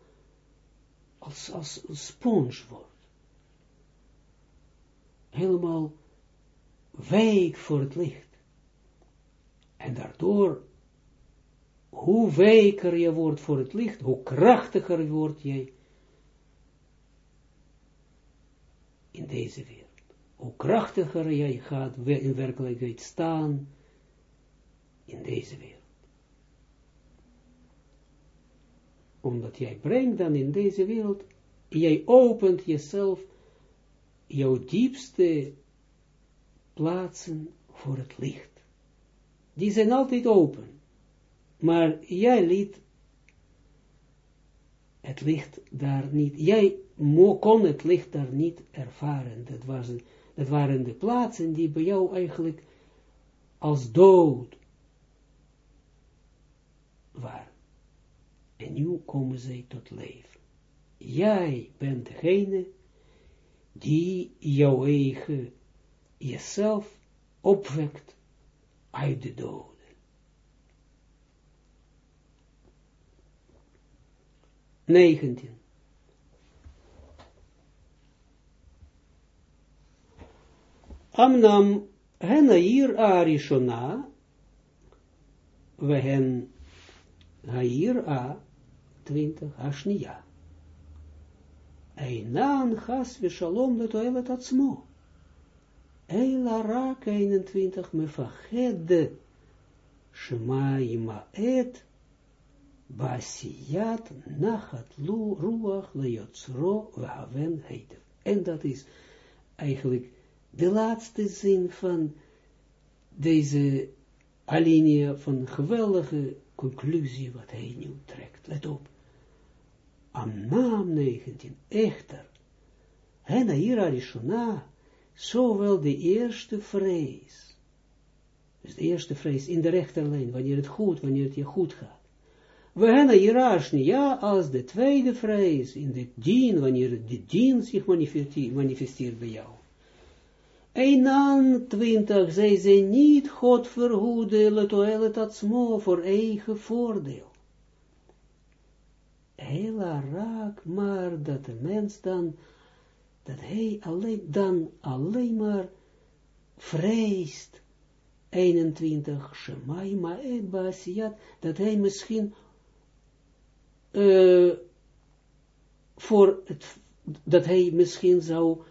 als, als een spons wordt. Helemaal week voor het licht. En daardoor hoe weker je wordt voor het licht, hoe krachtiger word jij in deze wereld. Hoe krachtiger jij gaat in werkelijkheid staan in deze wereld. Omdat jij brengt dan in deze wereld, jij opent jezelf, jouw diepste plaatsen voor het licht. Die zijn altijd open. Maar jij liet het licht daar niet, jij kon het licht daar niet ervaren. Dat, was, dat waren de plaatsen die bij jou eigenlijk als dood waren. En nu komen zij tot leven. Jij bent degene die jouw eigen, jezelf opwekt uit de dood. 19. Amnam hen hier arishona, we hen hier a 20, ashnia. Einan chas vishalom letoelet atzmo. Eila rak 21, mefached, shema ima et, basiyat nachat lu ruach lejotsro wehaven heitev. En dat is eigenlijk de laatste zin van deze alinea van geweldige conclusie wat hij nu trekt. Let op. Am naam 19, echter. Hena hier arishona, zowel de eerste vrees. Dus de eerste vrees in de rechterlijn, wanneer het goed, wanneer het je goed gaat. We hier ja, als de tweede vrees in de dien, wanneer de dien zich manifesteert, bij jou. Einan twintig, zij zijn niet God verhoede, letoelet atzmo, voor eigen voordeel. Hela raak, maar dat de mens dan, dat hij alleen, dan alleen maar vreest, 21, Shemai Ma'ed Ba'asiyat, dat hij misschien uh, voor het, dat hij misschien zou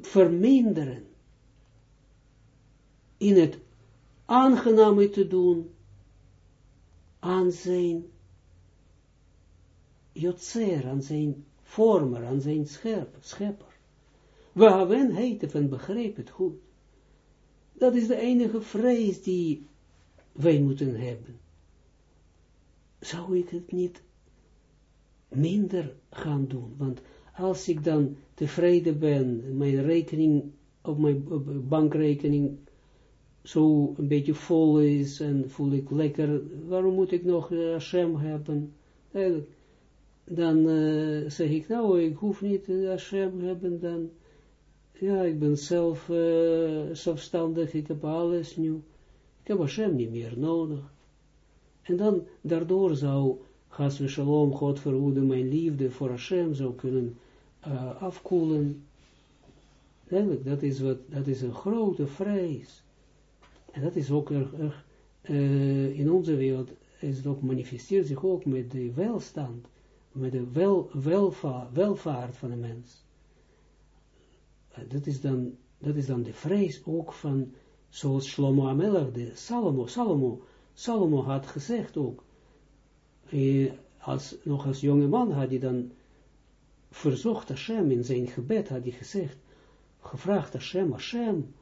verminderen in het aangename te doen aan zijn Jotzer, aan zijn vormer, aan zijn scherp, schepper. We hebben heet en begreep het goed. Dat is de enige vrees die wij moeten hebben. Zou ik het niet minder gaan doen? Want als ik dan tevreden ben, mijn rekening, op mijn bankrekening zo een beetje vol is en voel ik lekker, waarom moet ik nog uh, Hashem hebben? Dan uh, zeg ik, nou, ik hoef niet Hashem hebben, dan, ja, ik ben zelf uh, zelfstandig, ik heb alles nu, ik heb Hashem niet meer nodig. En dan, daardoor zou, Gas Shalom, God verhoede, mijn liefde voor Hashem zou kunnen uh, afkoelen. Eigenlijk, dat is, wat, dat is een grote vrees. En dat is ook erg, erg in onze wereld, is het ook, manifesteert zich ook met de welstand, met de wel, welva, welvaart van de mens. Uh, dat, is dan, dat is dan de vrees ook van, zoals Shlomo Amelach, de Salomo, Salomo, Salomo had gezegd ook, eh, als, nog als jonge man had hij dan verzocht Hashem in zijn gebed, had hij gezegd, gevraagd Hashem, Hashem,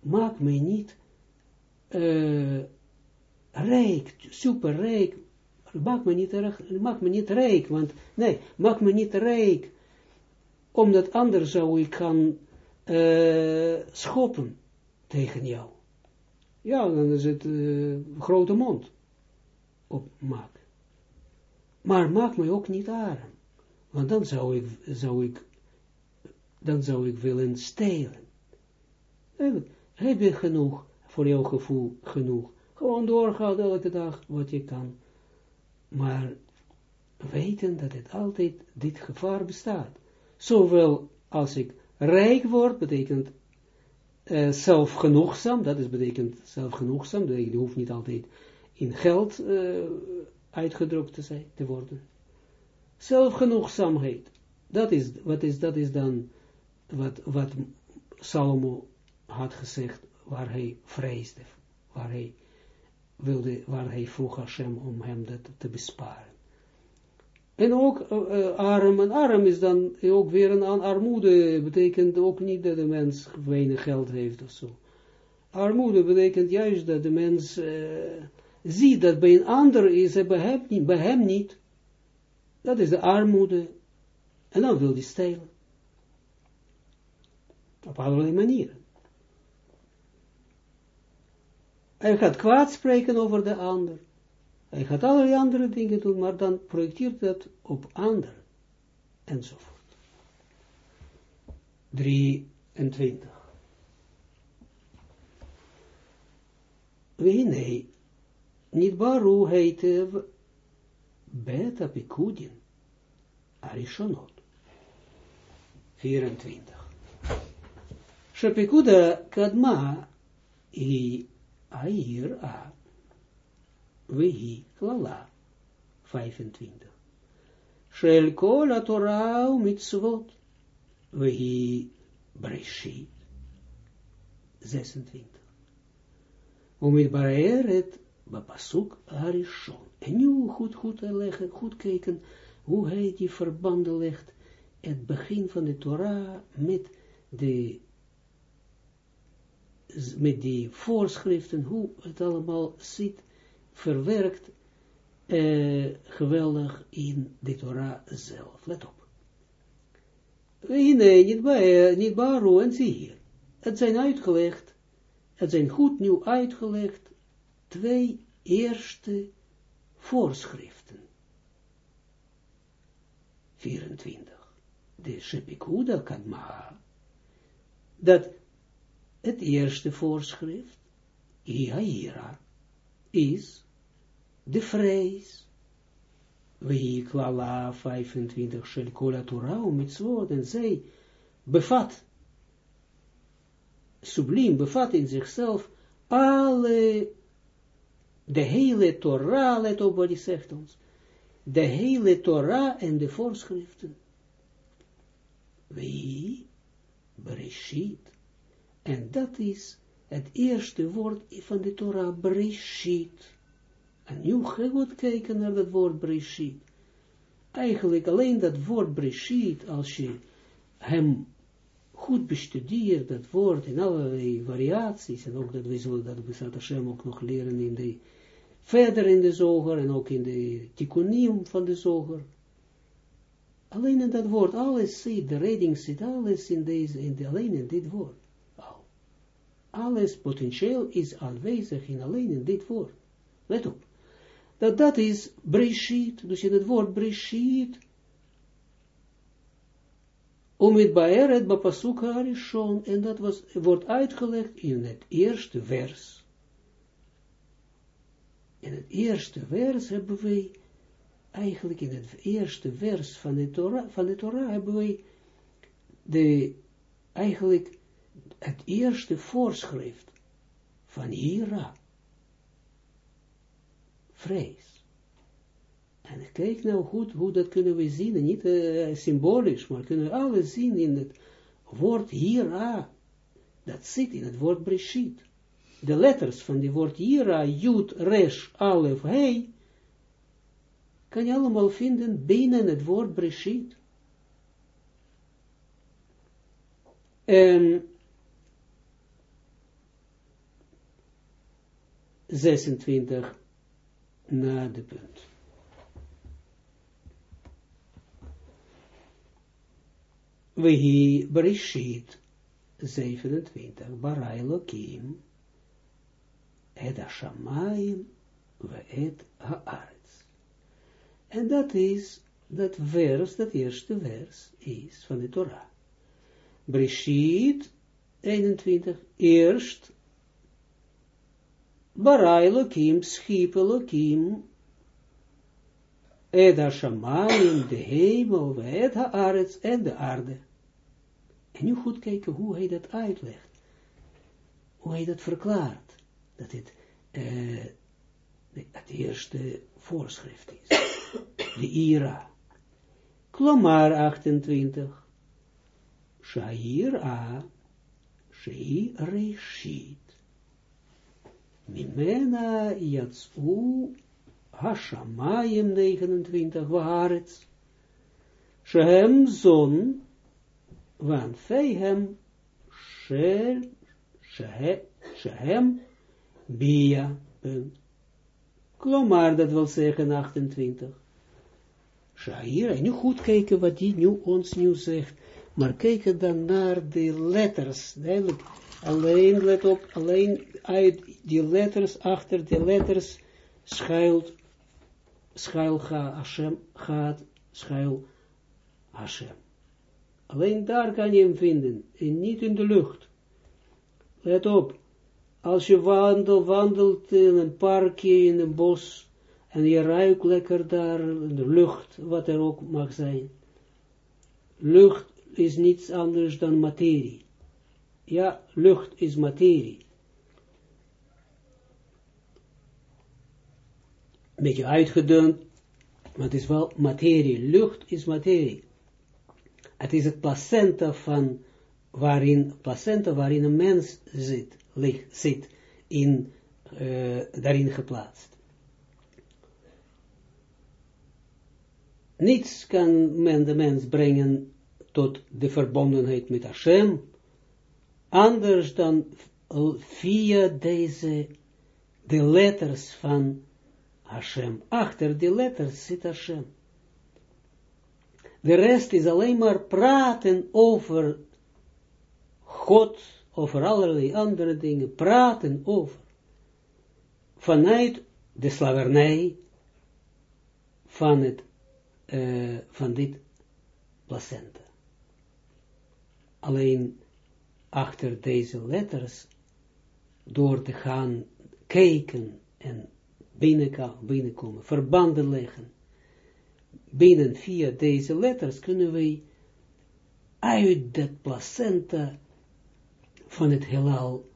maak mij niet uh, rijk, super rijk, maak me niet, maak me niet rijk, want, nee, maak me niet rijk, omdat anders zou ik gaan uh, schoppen tegen jou. Ja, dan is het uh, grote mond opmaken. Maar maak mij ook niet arm. Want dan zou ik, zou ik, dan zou ik willen stelen. Heb je genoeg, voor jouw gevoel genoeg. Gewoon doorgaan elke dag wat je kan. Maar weten dat het altijd dit gevaar bestaat. Zowel als ik rijk word, betekent uh, zelfgenoegzaam, dat is betekent zelfgenoegzaam, dat je hoeft niet altijd in geld uh, uitgedrukt te, zijn, te worden. Zelfgenoegzaamheid, dat is, wat is, dat is dan wat, wat Salomo had gezegd, waar hij vreesde, waar hij wilde, waar hij vroeg Hashem om hem dat te besparen. En ook uh, arm, en arm is dan ook weer een armoede, betekent ook niet dat de mens weinig geld heeft of zo. Armoede betekent juist dat de mens uh, ziet dat bij een ander is, en bij hem niet. Bij hem niet. Dat is de armoede. En dan wil hij stelen. Op allerlei manieren. Hij gaat kwaad spreken over de ander. Hij gaat allerlei andere dingen doen, maar dan projecteert dat op anderen. Enzovoort. 23. We nee, niet baru heet beta pikudin, arishonot. 24. Shepikuda kadma i air a, vehi klala, 25. Shel kol Torah mitzvot, vehi breshit, 26. Omid bareret bapasuk harishon. En nu goed, goed leggen, goed kijken hoe hij die verbanden legt, het begin van de Torah met de met die voorschriften, hoe het allemaal zit, verwerkt, eh, geweldig in de Torah zelf. Let op. Nee, niet bij, niet baro en zie hier. Het zijn uitgelegd, het zijn goed nieuw uitgelegd, twee eerste voorschriften. 24. De Shepikuda Kadma, dat het eerste voorschrift, Iaira, is de vrees. Klala 25 shel kola Torah mitzvot en zij bevat, subliem bevat in zichzelf alle, de hele Torah, let op wat hij zegt ons, de hele Torah en de voorschriften. Wie? Bereshit. En dat is het eerste woord van de Torah, Bereshit. En nu ga goed kijken naar dat woord Bereshit. Eigenlijk alleen dat woord Bereshit, als je hem goed bestudeert, dat woord in allerlei variaties, en ook dat we zullen dat Besat Hashem ook nog leren in de, verder in de zoger, en ook in de tikkunim van de zoger. Alleen in dat woord, alles zit, de redding zit, alles in deze, in de, alleen in dit woord alles potentieel is aanwezig in alleen in dit woord. Let op. Dat dat is breshit, dus in het woord breshit, om het baeret bapasuka arishon, en dat was, wordt uitgelegd in het eerste vers. In het eerste vers hebben wij, eigenlijk in het eerste vers van de Torah, van de Torah hebben wij de, eigenlijk het eerste voorschrift van Hira. Vrees. En kijk nou goed hoe dat kunnen we zien, niet uh, symbolisch, maar kunnen we alles zien in het woord Hira. Dat zit in het woord Breshit. De letters van die woord Hira, Jud, Resh, Alef, Hey, kan je allemaal vinden binnen het woord Breshit. En 26 na de punt. Wehi Bereshit 27 Barai Lokim et Hashamayim ve et Haaretz. En dat is, dat vers, dat eerste vers is van de Torah. Bereshit 21, eerst Barai Elohim, schiep Elohim, et Hashamayim, de hemel, et haaretz, en de aarde. En nu goed kijken hoe hij dat uitlegt. Hoe hij dat verklaart. Dat het, uh, het eerste voorschrift is. De Ira. Klomar 28. Shair A. Shei Reshit. Mimena Yatsu Hashamayim 29 Waaretz Shehem Zon Van Fehem Shel Shehem Bia Klomar, dat wil zeggen 28. Shair, en nu goed kijken wat die nu ons nu zegt, maar kijken dan naar de letters, duidelijk, alleen, let op, alleen uit die letters, achter de letters, schuilt, schuil ga, Hashem, gaat, schuil, Hashem. Alleen daar kan je hem vinden, en niet in de lucht. Let op, als je wandelt, wandelt in een parkje, in een bos, En je ruikt lekker daar, de lucht, wat er ook mag zijn. Lucht is niets anders dan materie. Ja, lucht is materie. Een beetje uitgedund, maar het is wel materie. Lucht is materie. Het is het placenta van waarin, placenta waarin een mens zit, ligt, zit in, uh, daarin geplaatst. Niets kan men de mens brengen tot de verbondenheid met Hashem, anders dan via deze, de letters van Hashem. Achter die letters zit Hashem. De rest is alleen maar praten over God, over allerlei andere dingen, praten over. Vanuit de slavernij van, het, uh, van dit placenta. Alleen achter deze letters, door te gaan kijken en binnenkomen, verbanden leggen, binnen via deze letters kunnen wij uit dat placenta van het heelal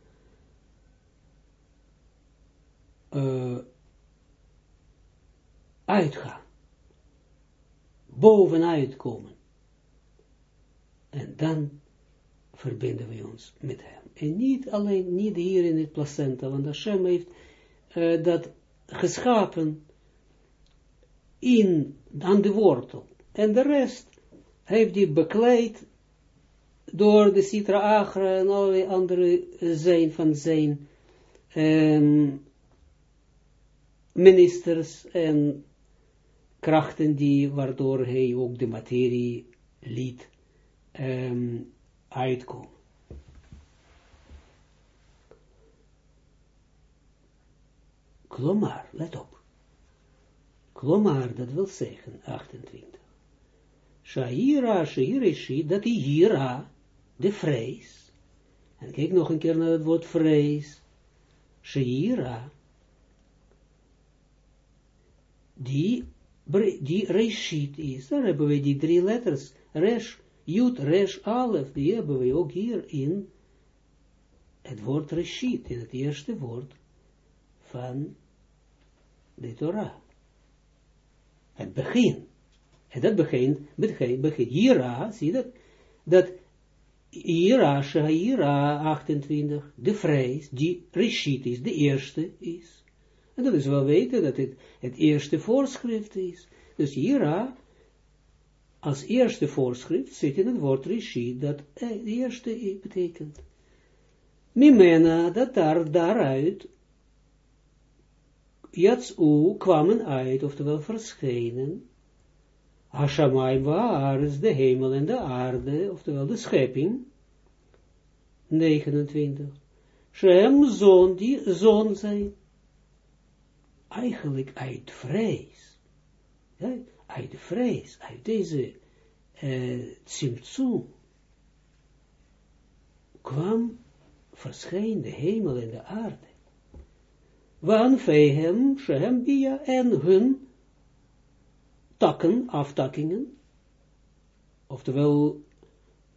uh, uitgaan, bovenuit komen. En dan verbinden we ons met hem. En niet alleen, niet hier in het placenta, want Hashem heeft uh, dat geschapen in, aan de wortel. En de rest heeft hij bekleed door de Sitra Agra en allerlei andere zijn van zijn um, ministers en krachten die, waardoor hij ook de materie liet um, uitkomen. Klomar, let op. Klomar, dat wil zeggen, 28. Shaira, Shairishi, dat die hira, de vrees. En kijk nog een keer naar het woord vrees. Shaira, die, die reshit is. Daar hebben we die drie letters. Resh, Jut, Resh, Alef, die hebben we ook hier in het woord reshit, in het eerste woord van de Torah. Het begin. En dat begint, begint, begint, Jira, zie dat, dat Jira, Shahira, 28, de vrees, die Rishit is, de eerste is. En dat is wel weten dat het het eerste voorschrift is. Dus Jira, als eerste voorschrift, zit in het woord Rishit, dat eh, eerste betekent. Mimena, dat daar, daaruit, Jatsu kwamen uit, oftewel verschenen, Hashamai is de hemel en de aarde, oftewel de schepping, 29. Shem zon, die zon zijn, eigenlijk uit vrees, uit vrees, uit deze uh, kwam, verscheen de hemel en de aarde. Van vehem, shehem bia, en hun takken, aftakkingen, oftewel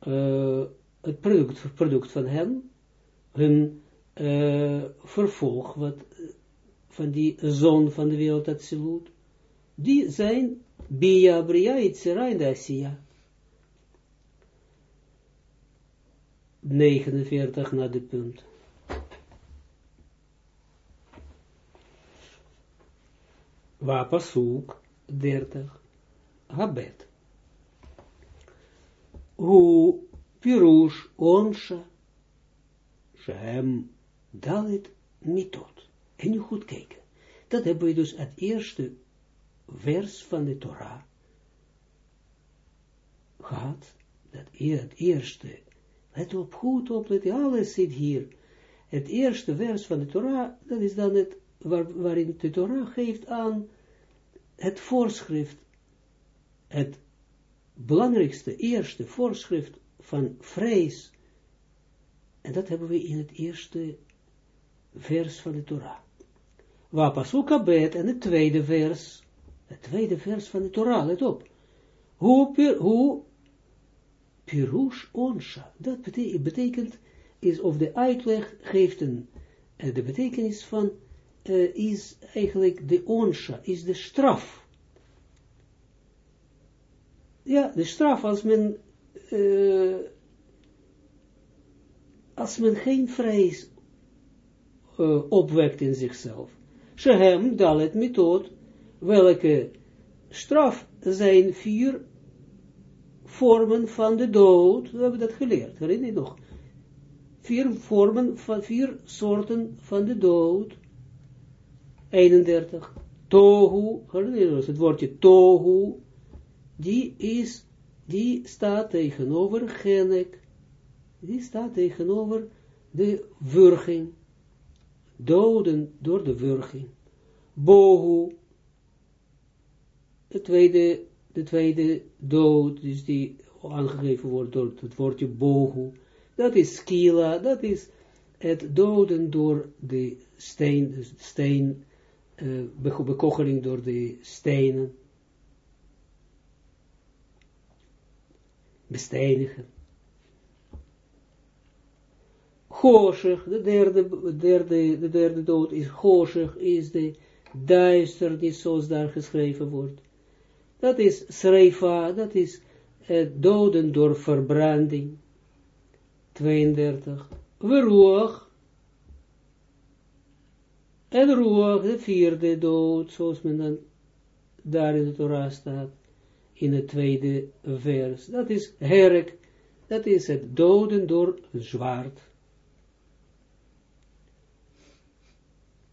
uh, het product, product van hen, hun uh, vervolg, wat, van die zon van de wereld absoluut, die zijn Bia, Bria, Itzera in de Asiya. 49 naar de punt. Wapasuk 30. Habet. Hu pirush onsha. Shem dalit mitot. En nu goed kijken. Dat hebben we dus het eerste vers van de Torah gehad. Dat het eerste. Let op, goed oplet, alles zit hier. Het eerste vers van de Torah, dat is dan het, waar, waarin de Torah geeft aan het voorschrift, het belangrijkste, eerste voorschrift van vrees, en dat hebben we in het eerste vers van de Torah. Wapasuka bet en het tweede vers, het tweede vers van de Torah, let op. Hoe, hoe pirush onsha, dat betekent, is of de uitleg geeft een, uh, de betekenis van, uh, is eigenlijk de onsha, is de straf. Ja, de straf als men, uh, als men geen vrees opwekt in zichzelf. Shehem dalet method, welke straf zijn vier vormen van de dood. We hebben dat geleerd, herinner je nog? Vier vormen van vier soorten van de dood. 31. Tohu, herinner je het woordje tohu, die is, die staat tegenover genek, die staat tegenover de wurging, doden door de wurging. Bohu, de tweede, de tweede dood, dus die aangegeven wordt door het woordje bohu, dat is skila, dat is het doden door de steen, dus steen, uh, bekocheling door de stenen, bestenigen. Goshig, de derde, de derde, de derde dood is Goshig, is de duisternis zoals daar geschreven wordt. Dat is Sreifa, dat is het doden door verbranding. 32. Veruach. En Ruach, de vierde dood, zoals men dan daar in de Torah staat, in het tweede vers. Dat is herk, dat is het doden door zwaard.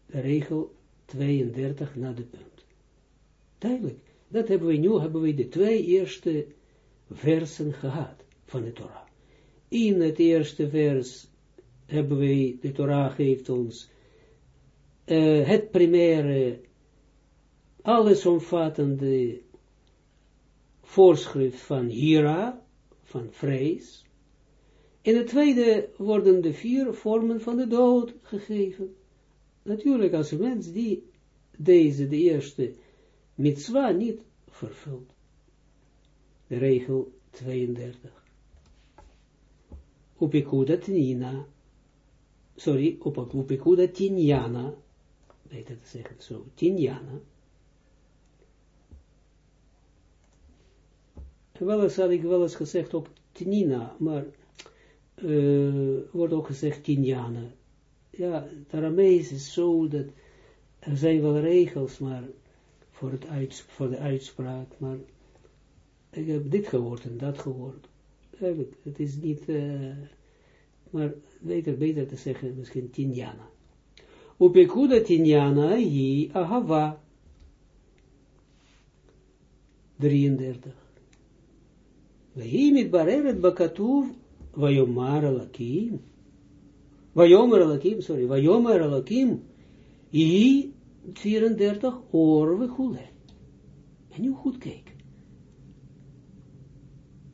regel 32 na de punt. Duidelijk, dat hebben we nu, hebben we de twee eerste versen gehad van de Torah. In het eerste vers hebben we, de Torah geeft ons uh, het primaire, allesomvattende voorschrift van Hira, van vrees. In het tweede worden de vier vormen van de dood gegeven. Natuurlijk, als een mens die deze, de eerste mitzwa niet vervult. Regel 32. Upikuda tinina, sorry, upikuda tinjana, beter te zeggen zo, tinjana. Wel eens had ik wel eens gezegd ook tinina, maar uh, wordt ook gezegd tinjana ja, het Aramees is zo dat er zijn wel regels, maar voor, het voor de uitspraak, maar ik heb dit gehoord en dat gehoord. Eigenlijk, het is niet, uh, maar beter, beter te zeggen, misschien Tinjana. Upekuda Tinjana hi ahava. 33. Wehi mit bareret bakatuv, vayomar alakim. Vajomer Elakim, sorry, Vajomer Elakim, I 34, Orwe Hule. En nu goed kijken.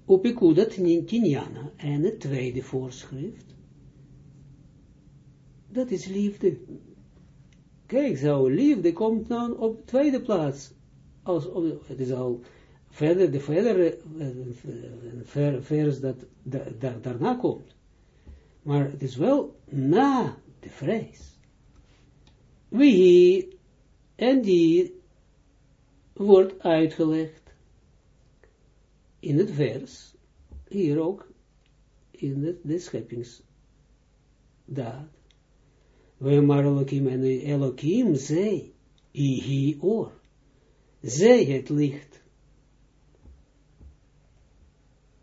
Op Ikuda Tinjana, en het tweede voorschrift, dat is liefde. Kijk, zo, liefde komt dan op de tweede plaats. Als, het is al verder, de verdere vers dat daarna komt. Maar het is wel na de vrees. Wie en die wordt uitgelegd in het vers, hier ook in het, de scheppingsdaad. We maar Elohim en Elohim zei, ihi oor, zij het licht.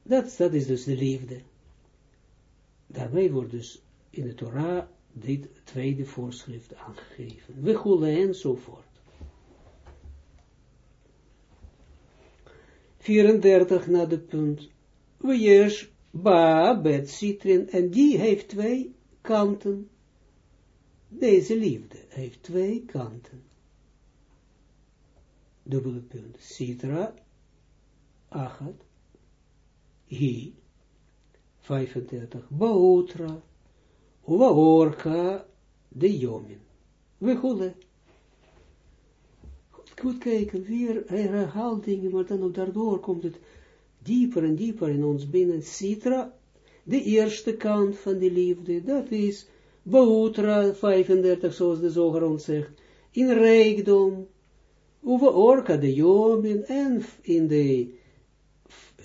Dat, dat is dus de liefde. Daarmee wordt dus in de Torah dit tweede voorschrift aangegeven. We goelen enzovoort. 34 naar de punt. We ba bet citrin en die heeft twee kanten. Deze liefde heeft twee kanten. Dubbele punt. Citra, achat, hi, 35. Bautra, Uwa orka de jomin. We goelen. goed kijken, weer, herhaalt dingen, maar dan ook daardoor komt het dieper en dieper in ons binnen. Citra, de eerste kant van die liefde, dat is Boutra 35, zoals de zoger ons zegt, in rijkdom, over orka de jomen en in de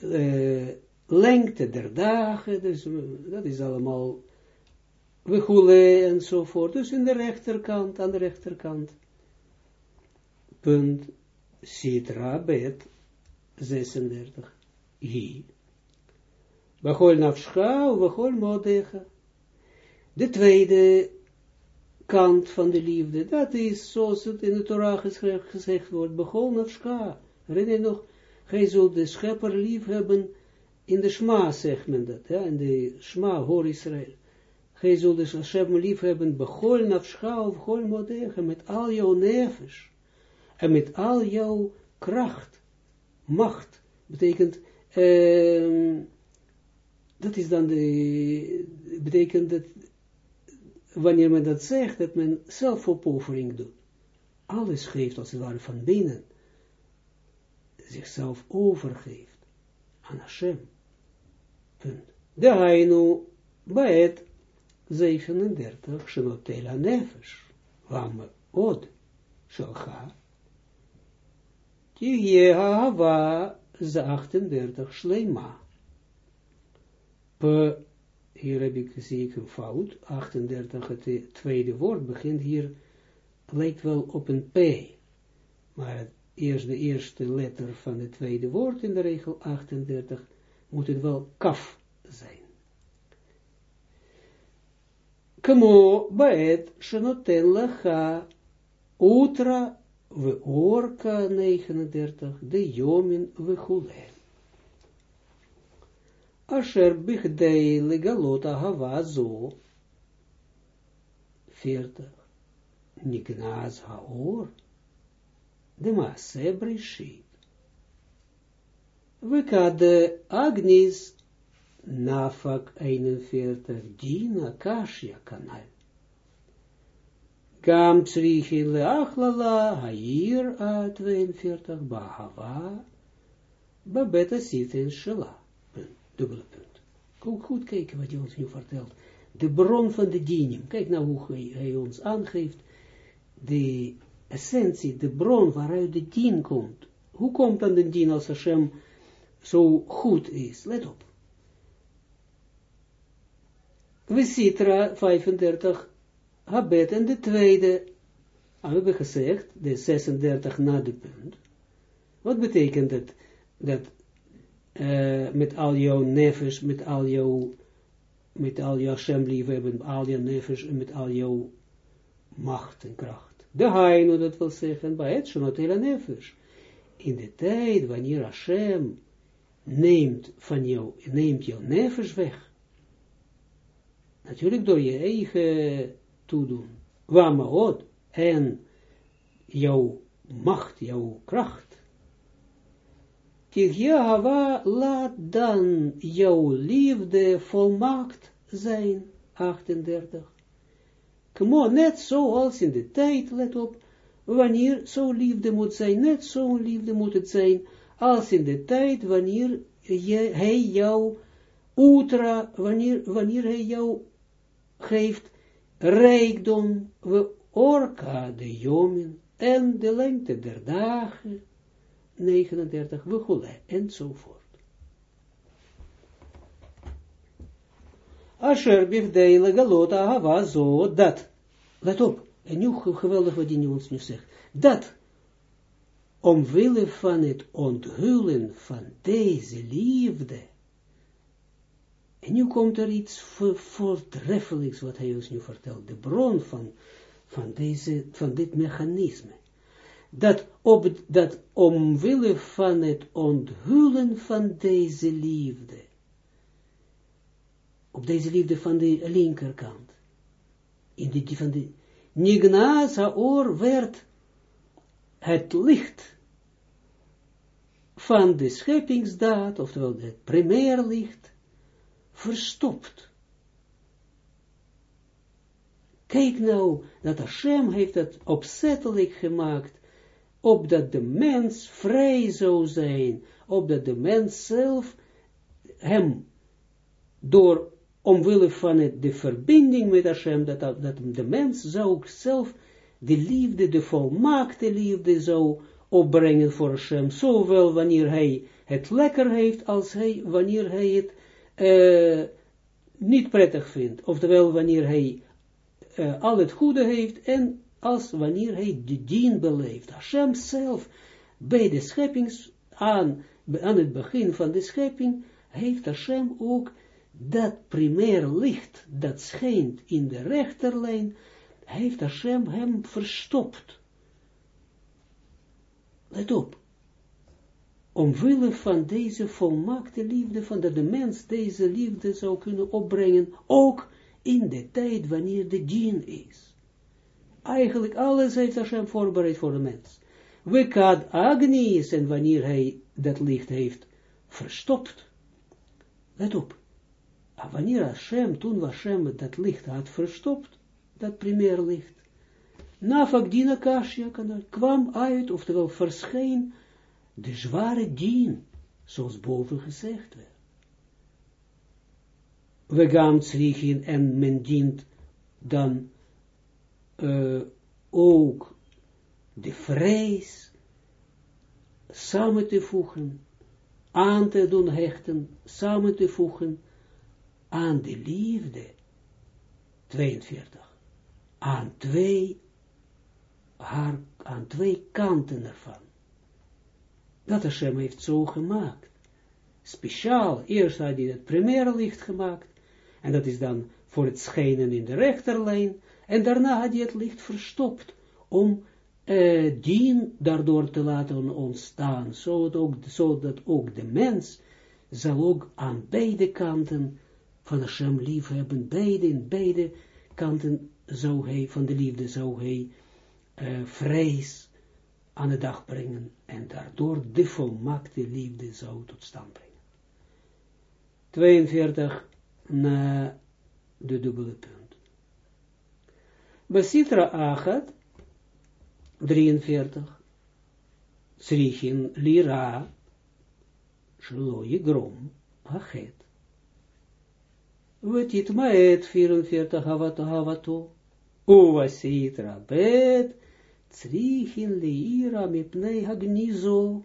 uh, lengte der dagen, dus dat is allemaal we enzovoort, dus in de rechterkant, aan de rechterkant punt Sitra bet 36 hi. Bachol nafscha, bachol modecha. De tweede kant van de liefde, dat is zoals het in de Torah gezegd wordt, bachol nafscha. Herinner je nog, gij zult de schepper lief hebben, in de Shma zegt men dat, ja, in de Shma, hoor Israël. Gij zult de schepper lief hebben, bachol nafscha, bachol modecha, met al jouw nevens en met al jouw kracht, macht, betekent, uh, dat is dan de, betekent dat, wanneer men dat zegt, dat men zelfopoffering doet. Alles geeft als het ware van binnen, zichzelf overgeeft aan Hashem. Punt. De Hainu, bij het 37, Shenotela Nefesh, Wam Od, Shalcha, Tihye hava ze 38 Shleima. P, hier heb ik, zie ik een fout, 38, het tweede woord begint hier, lijkt wel op een P, maar het eerst de eerste letter van het tweede woord in de regel 38 moet het wel kaf zijn. Kmo baet shenoten lacha utra we orka 39, de jomin we chule. Asher bigdei legalot ahava zo, 40, nignaz haor, de maase brishit. We kade agnis, nafak 41, dina kashia kanal. Kam tsrichi leachlala, hair a 42, bahava, babeta zit in shela. Dubbele punt. Kom goed kijken wat hij ons nu vertelt. De bron van de dinim. Kijk nou hoe hij, hij ons aangeeft. De essentie, de bron waaruit de dien komt. Hoe komt dan de dien als Hashem zo goed is? Let op. We Sitra 35 Habet en de tweede, ah, we hebben gezegd, de 36 na de punt. Wat betekent het, dat uh, met al jouw nefes, met al jouw, met al jouw hebben al jouw nefes en met al jouw macht en kracht. De haino, dat wil zeggen, bij het shonot hele nefes. In de tijd, wanneer Hashem neemt van jou, neemt jouw nefes weg. Natuurlijk door je eigen toedoen. Wamaot en jouw macht, jouw kracht. Tigjahava laat dan jouw liefde volmaakt zijn. 38. Kmo, net zoals in de tijd, let op, wanneer zo liefde moet zijn, net zo liefde moet het zijn, als in de tijd wanneer je, hij jou, ultra, wanneer, wanneer hij jou geeft rijkdom, we orka de jomen, en de lengte der dagen, 39, we gule, enzovoort. Asher bifdeile galota hava zo, dat, let op, en nu geweldig wat ons nu zegt, dat, omwille van het onthullen van deze liefde, en nu komt er iets voortreffelijks wat hij ons nu vertelt. De bron van, van, deze, van dit mechanisme. Dat, op, dat omwille van het onthullen van deze liefde. Op deze liefde van de linkerkant. In die van de Nignaza oor werd het licht van de scheppingsdaad, oftewel het primair licht, verstopt. Kijk nou, dat Hashem heeft het opzettelijk gemaakt, opdat de mens vrij zou zijn, opdat de mens zelf hem, door omwille van het, de verbinding met Hashem, dat, dat de mens zou zelf de liefde, de volmaakte liefde zou opbrengen voor Hashem, zowel wanneer hij het lekker heeft, als hij, wanneer hij het uh, niet prettig vindt, oftewel wanneer hij uh, al het goede heeft, en als wanneer hij de dien beleeft. Hashem zelf, bij de scheppings, aan, aan het begin van de schepping, heeft Hashem ook dat primair licht, dat schijnt in de rechterlijn, heeft Hashem hem verstopt. Let op. Omwille van deze volmaakte liefde, van dat de mens deze liefde zou kunnen opbrengen, ook in de tijd wanneer de dien is. Eigenlijk alles heeft Hashem voorbereid voor de mens. We kan Agni en wanneer hij dat licht heeft verstopt. Let op. Wanneer Hashem, toen Hashem dat licht had verstopt, dat primair licht, Nafak Kashya kwam uit, oftewel verscheen, de zware dien, zoals boven gezegd werd. We gaan zwiechen en men dient dan uh, ook de vrees samen te voegen, aan te doen hechten, samen te voegen aan de liefde. 42. Aan twee, aan twee kanten ervan. Dat Hashem heeft zo gemaakt. Speciaal, eerst had hij het primaire licht gemaakt, en dat is dan voor het schijnen in de rechterlijn, en daarna had hij het licht verstopt, om uh, dien daardoor te laten ontstaan, zodat ook, ook de mens zal ook aan beide kanten van Hashem lief hebben, beide, in beide kanten zou hij, van de liefde zou hij uh, vrees aan de dag brengen, en daardoor de volmaakte liefde zou tot stand brengen. 42 na de dubbele punt. Basitra Achat, 43, Srichin Lira, Shlo Yigrom, Achet. Wetit Maet, 44, Havato Havato, Uva Bet, Srichin Lira, Mipnei Hagnizo,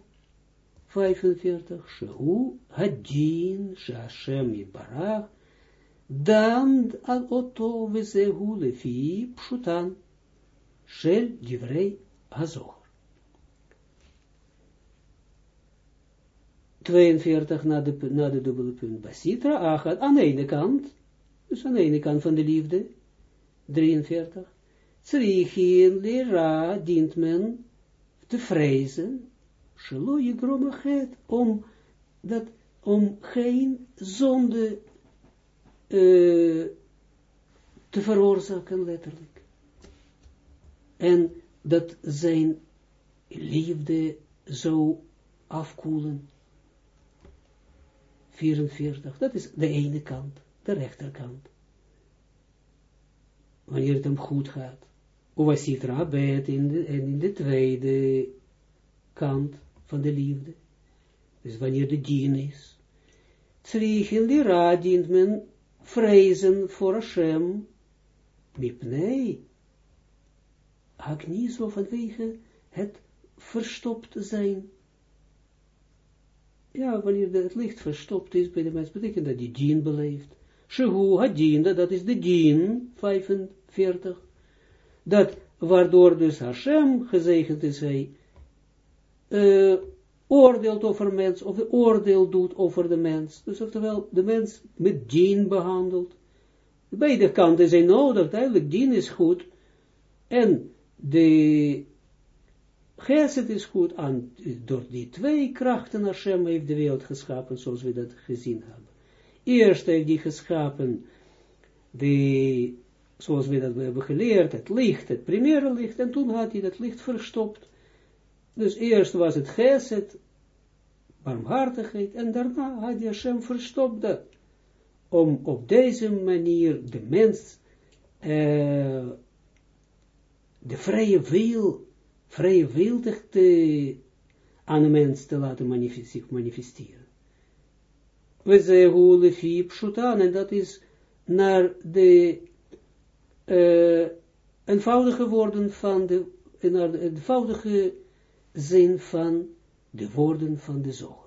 45, Shehu Hadin, Shashem Yibarach, dan al oto wezehu lefi pshutan shel divrei hazor. 42 na de, na de dubbele punt basitra, achat, aan de ene kant, dus aan de ene kant van de liefde, 43, Tzrichin lera dient men te vrezen, shelo je om dat, om geen zonde te veroorzaken, letterlijk. En dat zijn liefde zou afkoelen. 44, dat is de ene kant, de rechterkant. Wanneer het hem goed gaat. Hij het in en in de tweede kant van de liefde. Dus wanneer de dien is. Tzrichen lira dient men vrezen voor Hashem, mipnei, Agniso vanwege het verstopt zijn. Ja, wanneer het licht verstopt is bij de mens, betekent dat die dien beleeft. Shehu hadien, dat is de dien, 45. Dat, waardoor dus Hashem gezegend is hij, uh, oordeelt over mens, of de oordeel doet over de mens. Dus oftewel, de mens met dien behandelt. Beide kanten zijn nodig, duidelijk, dien is goed. En de geset is goed, aan, door die twee krachten Hashem heeft de wereld geschapen, zoals we dat gezien hebben. Eerst heeft hij geschapen, de, zoals we dat hebben geleerd, het licht, het primaire licht, en toen had hij dat licht verstopt. Dus eerst was het geset, barmhartigheid, en daarna had hij Hashem verstopt dat, om op deze manier de mens uh, de vrije wil vrijwillig te, aan een mens te laten manifesteren. We zeggen en dat is naar de uh, eenvoudige woorden van de, eenvoudige zin van de woorden van de zoger.